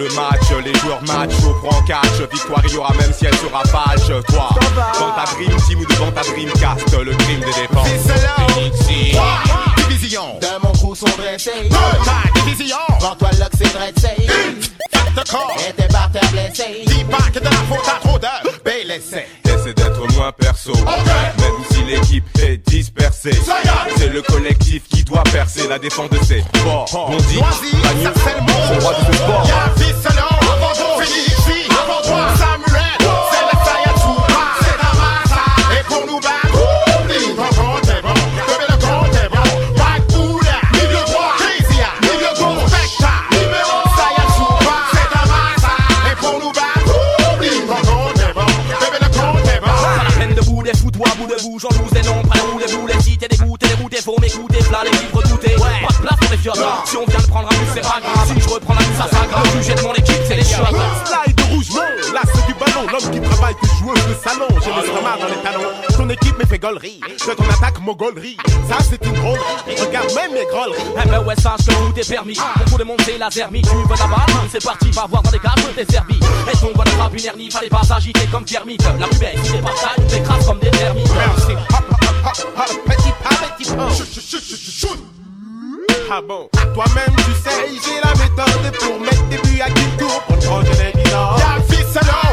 Speaker 16: le
Speaker 17: match, les joueurs match au prend catch Victoire il y aura même si elle sera fâche. Toi, dans ta dream team ou devant ta dreamcast Le crime des défenses.
Speaker 19: C'est Trois divisions
Speaker 16: De mon coup sont dressés
Speaker 19: division.
Speaker 16: Vends toi l'ox c'est
Speaker 19: de corps.
Speaker 16: Et tes barres blessés
Speaker 19: Dis pas que de la faute à trop de l'essai
Speaker 17: Essaie d'être moins perso. Même si l'équipe est dispersée. C'est le collectif qui doit percer La défense de ses forts. On dit
Speaker 19: Loisir, ça c'est le mot
Speaker 17: roi de ce sport.
Speaker 19: Y'a Fisselon, avant toi. Félix, avant toi. Samuel bouge, on non pas nous les boules, les gîtes et les gouttes, les bouts, des faux, mes plats, les livres goûtés. Ouais,
Speaker 20: pas de place pour les violents. Ouais.
Speaker 16: Si on vient le prendre un nous, c'est pas grave. Si je reprends la ça ça grave. Le sujet de mon équipe, c'est les choix.
Speaker 18: Slide rouge, là c'est du ballon, l'homme qui travaille, qui joueuse, le gollerie. De ton attaque, mogolerie. Ça, c'est une drôle. Regarde même mes grolleries.
Speaker 16: Eh ben ouais, sache que où t'es permis. Pour tout démonter la zermie, tu veux la balle, c'est parti, va voir dans les cages, t'es servi. Et ton bonne frappe une hernie, fallait pas s'agiter comme Kermit. La plus belle, si t'es pas sale, t'écrases comme des termites.
Speaker 18: Merci. Hop, hop, hop, hop, petit pas, petit pas. Chut, chut, chut, chut, chut. Ah bon, toi-même tu sais, j'ai la méthode pour mettre des buts à qui tour pour le fils alors,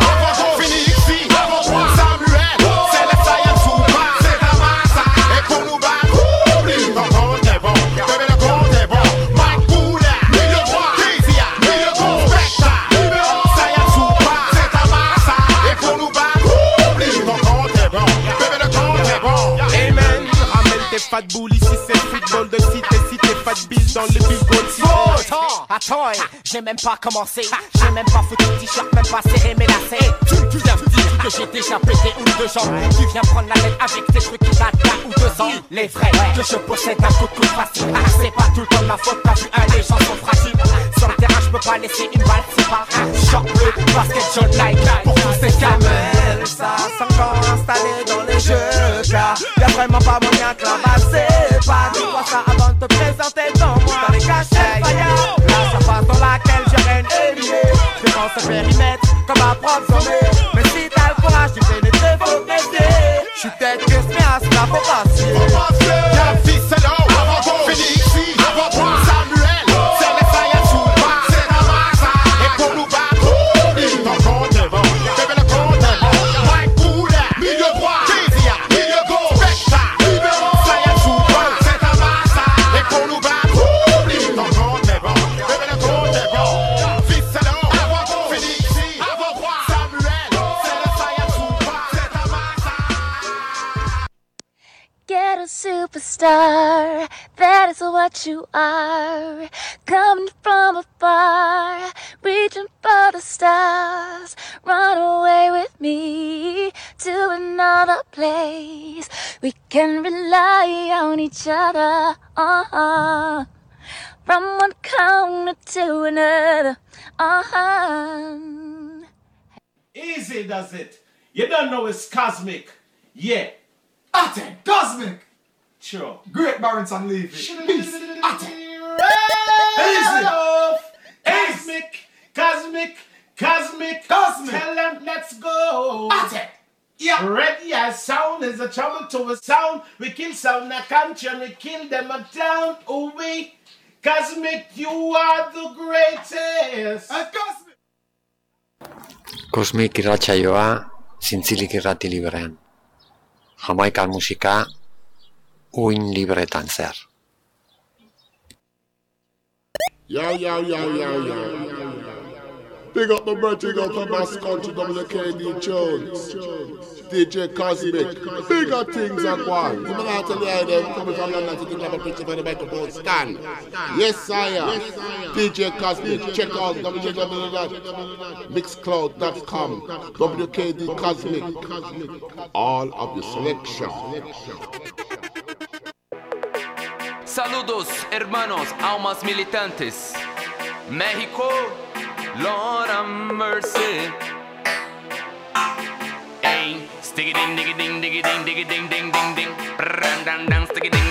Speaker 18: pas de boule, ici c'est football de cité, cité, pas de bise dans les big
Speaker 19: goals attends, attends, eh, j'ai même pas commencé. J'ai même pas foutu le t-shirt, même pas serré mes lacets.
Speaker 16: Tu, tu viens me dire que j'ai déjà pété une ou deux jambes.
Speaker 19: Tu viens prendre la tête avec tes trucs qui datent d'un ou deux ans. Les vrais, que je possède un coup de coude facile. Ah, c'est pas tout le temps de ma faute, t'as vu un les gens sont fragiles. Sur le terrain, je peux pas laisser une balle, c'est pas un short bleu, basket jaune like pour tous ces camels. Ça, c'est encore installé dans les jeux, car y'a vraiment pas moyen que la balle pas. Dis-moi ça avant de te présenter devant moi. Dans les cachets, faillards, la surface dans laquelle je règne. Je pense ce périmètre comme un prof sommé. Mais si t'as le courage, tu pénétrer vos métiers. Je suis tête que ce à cela faut passer.
Speaker 21: Superstar, that is what you are. Coming from afar, reaching for the stars. Run away with me to another place. We can rely on each other. Uh-huh. From one corner to another. Uh-huh.
Speaker 22: Easy does it. You don't know it's cosmic. Yeah.
Speaker 23: Ate, cosmic.
Speaker 22: Sure.
Speaker 23: Great Barrington Levy. Peace. Ate.
Speaker 22: Easy. Cosmic, cosmic, cosmic,
Speaker 23: Cosmic.
Speaker 22: Tell them let's go.
Speaker 23: Ate. Yeah.
Speaker 22: Ready as sound is a trouble to a sound. We kill sound a country and we kill them a town. Oh we, cosmic, you are the greatest.
Speaker 23: cosmic.
Speaker 2: Cosmic Kosmik irratsaioa zintzilik irrati librean. Jamaikan musika uin libretan zer.
Speaker 24: Yo, yo, yo, yo, yo. Big up my brother, big up my Bass Country, WKD Jones. DJ Cosmic. Bigger things going. I'm going to tell you, them coming from London to think of a picture for the microphone stand. Yes, sire. DJ Cosmic. Check out www.mixcloud.com. WKD Cosmic. All of your selection.
Speaker 25: Saludos, hermanos, almas militantes. México, Lord have mercy. Hey, sticky ding, diggy ding, diggy ding, diggy ding, ding, ding, ding. Brrrran, dan, dan, sticky ding,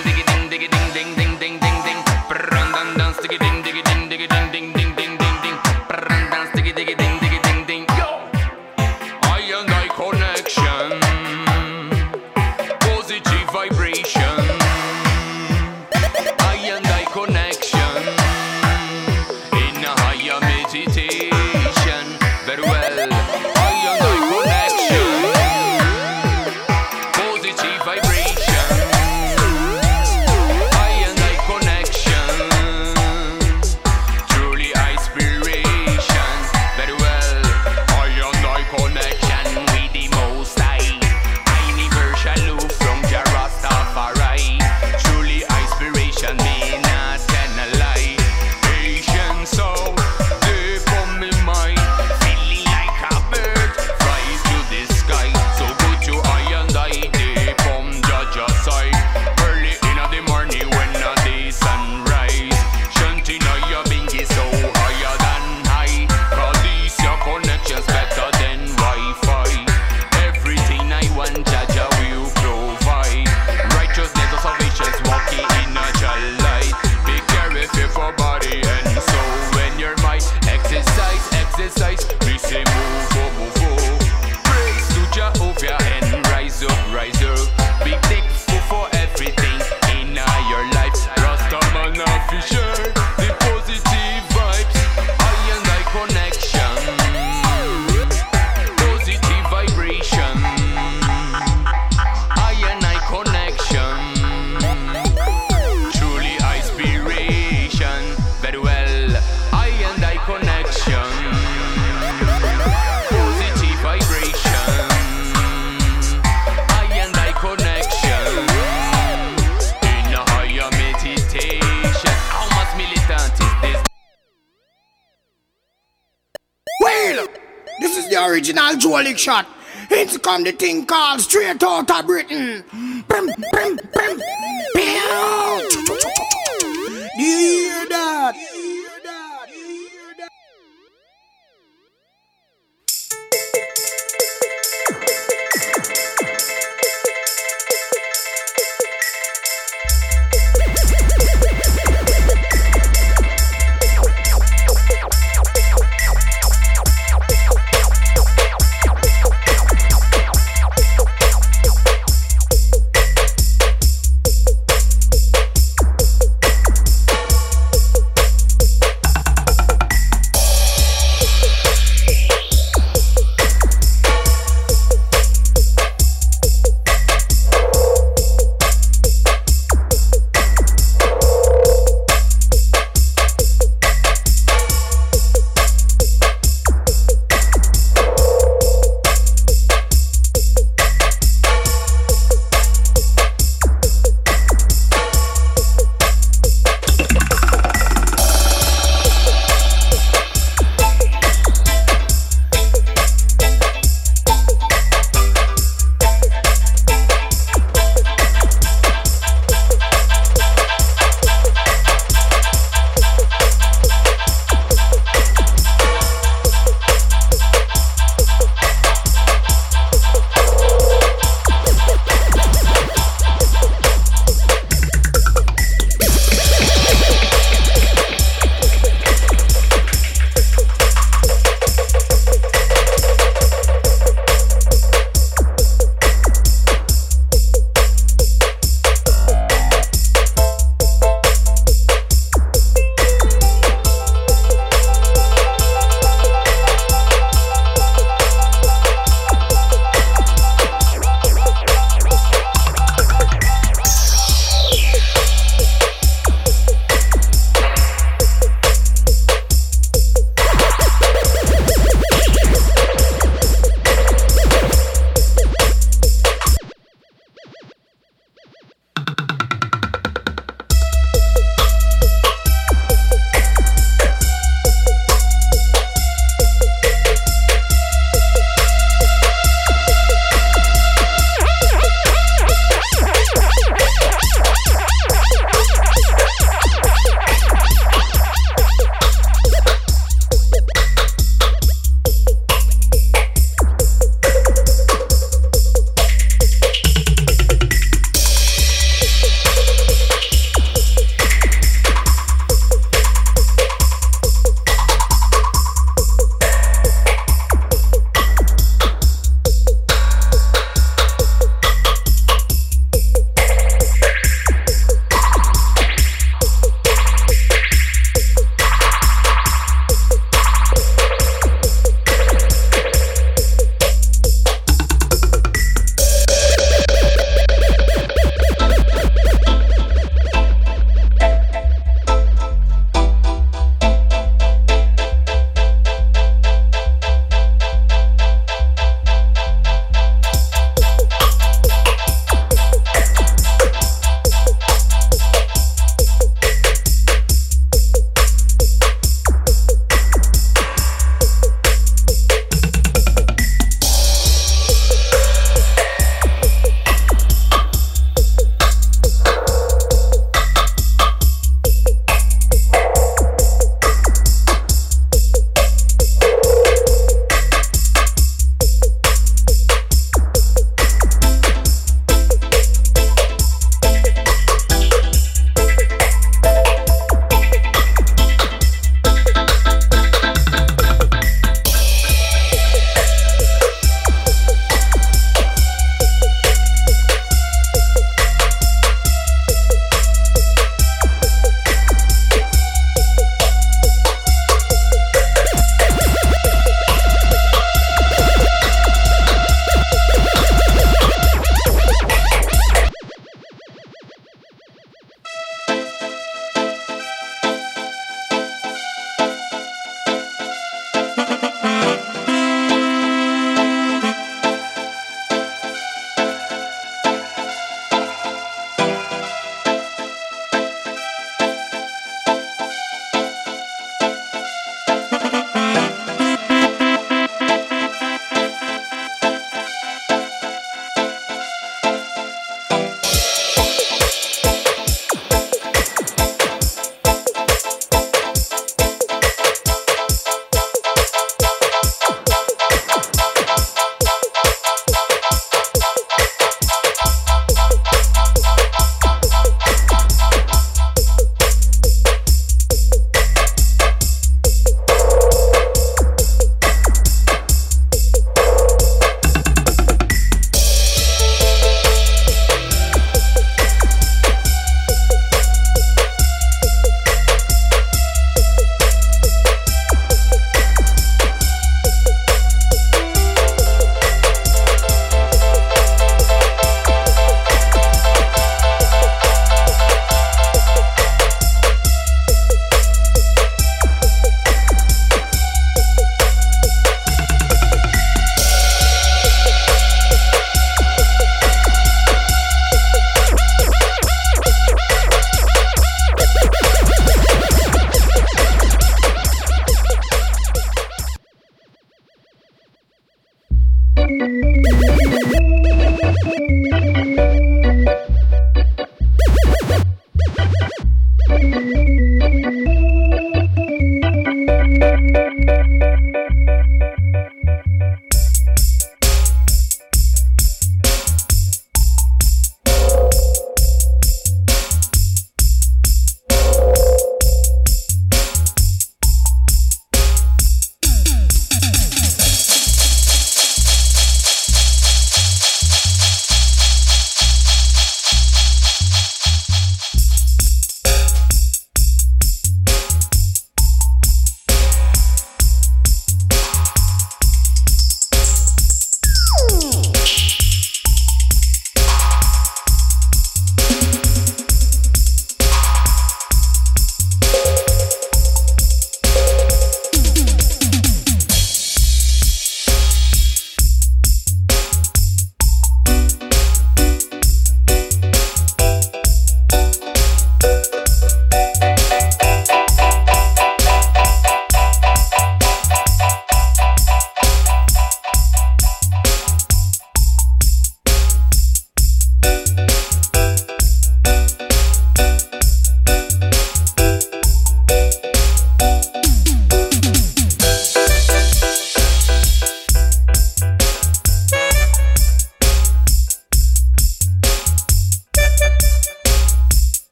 Speaker 26: the thing called straight out of Britain.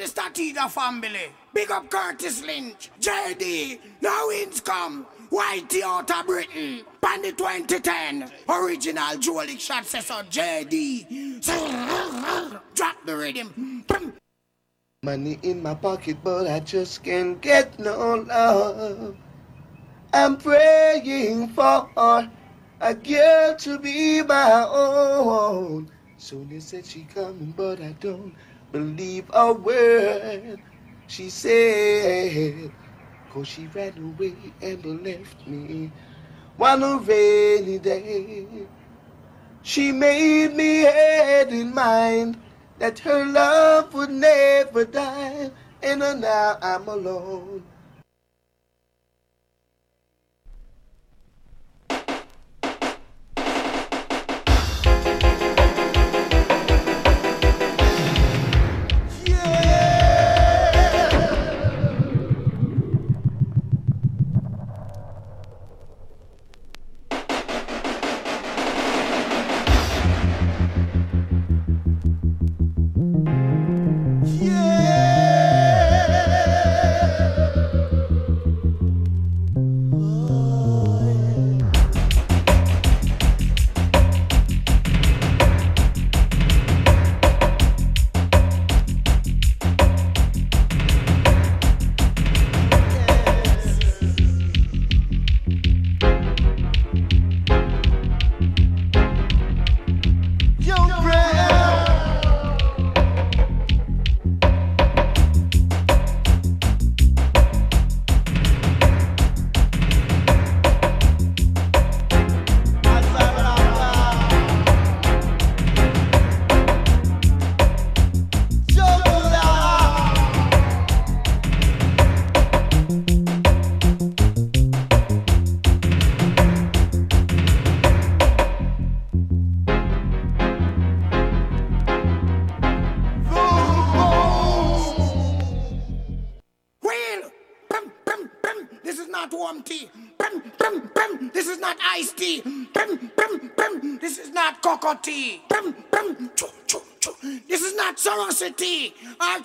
Speaker 26: The family. Big up Curtis Lynch. JD. Now wins come. Whitey out of Britain. Pandy 2010. Original Jolie shot says so JD. Drop the rhythm.
Speaker 27: Money in my pocket, but I just can't get no love. I'm praying for a girl to be my own. Soon said she coming, but I don't believe a word she said. Cause she ran away and left me one rainy day. She made me had in mind that her love would never die, and now I'm alone.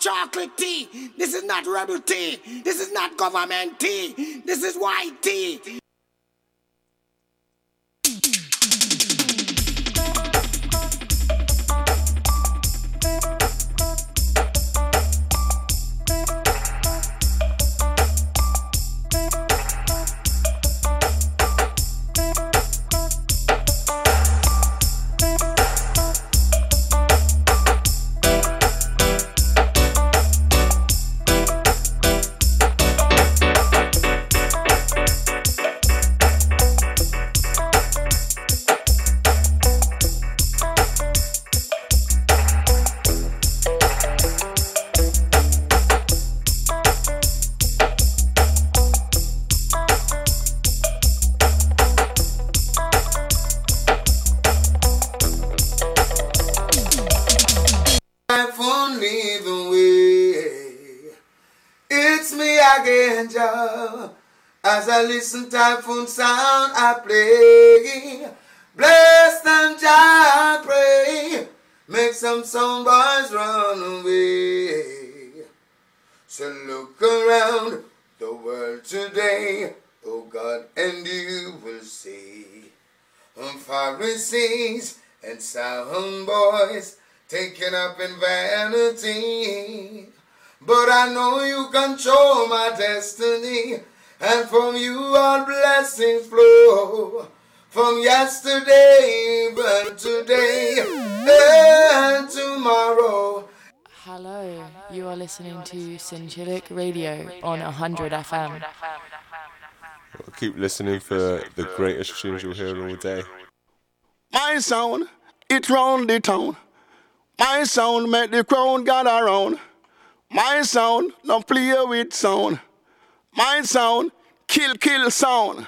Speaker 26: Chocolate tea. This is not rebel tea. This is not government tea. This is white tea.
Speaker 27: Make some boys run away. So look around the world today, oh God, and you will see um, Pharisees and sound boys taken up in vanity. But I know you control my destiny, and from you all blessings flow. From yesterday, but today, and tomorrow.
Speaker 21: Hello, you are listening to Sinchilic Radio on 100 FM.
Speaker 17: Keep listening for the greatest tunes you'll hear all day.
Speaker 28: My sound, it round the town. My sound make the crowd gather round. My sound, no play with sound. My sound, kill kill sound.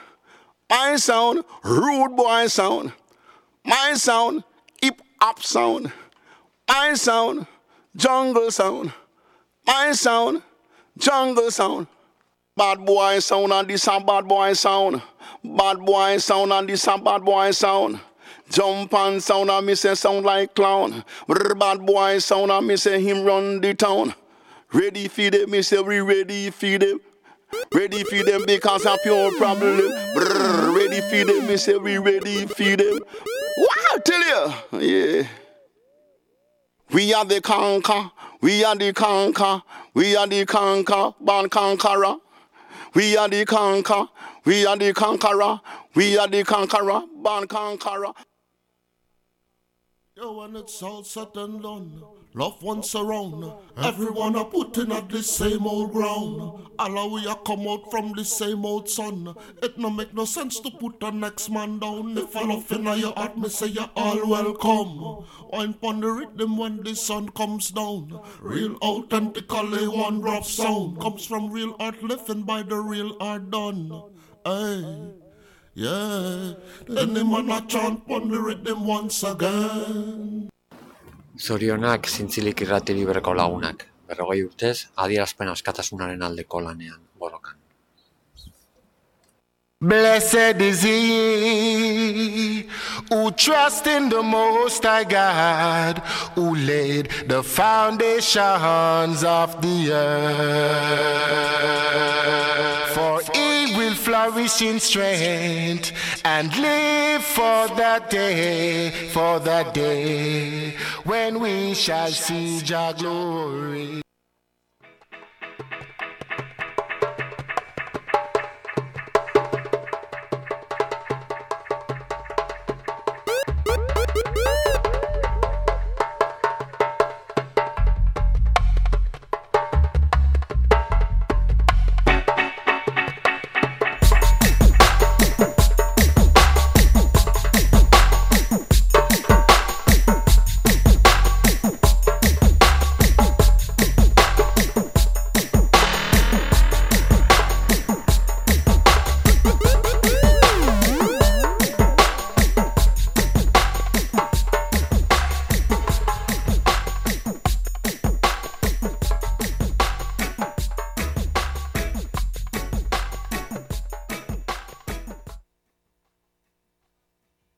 Speaker 28: My sound, rude boy sound. My sound, hip hop sound. My sound, jungle sound. My sound, jungle sound. Bad boy sound and this a bad boy sound. Bad boy sound and this a bad boy sound. Jump and sound and me say sound like clown. Bad boy sound and me say him run the town.
Speaker 29: Ready for them, me say we ready for them. Ready for them because of pure problem. Brrr, ready for them, me say we ready for them. Wow, tell you, yeah. We are the conquer, we are the conquer, we are the conquer, born conqueror. We are the conquer, we are the conqueror, we are the conqueror, born conqueror. Yo, when it's all said and done, love ones around. Everyone are putting at the same old ground. All we are come out from the same old sun. It no make no sense to put the next man down. If I love in your heart, me say you're all welcome. Wine pon the rhythm when the sun comes down. Real authentically one drop sound comes from real art living by the real art done. Hey. Yeah, then the man a chant pon the rhythm once again.
Speaker 2: Zorionak zintzilik irrati libreko lagunak. Berrogei urtez, adierazpen askatasunaren aldeko lanean, borrokan.
Speaker 30: Blessed is he who trusts in the Most High God, who laid the foundations of the earth. For he will flourish in strength and live for that day, for that day when we shall see your glory.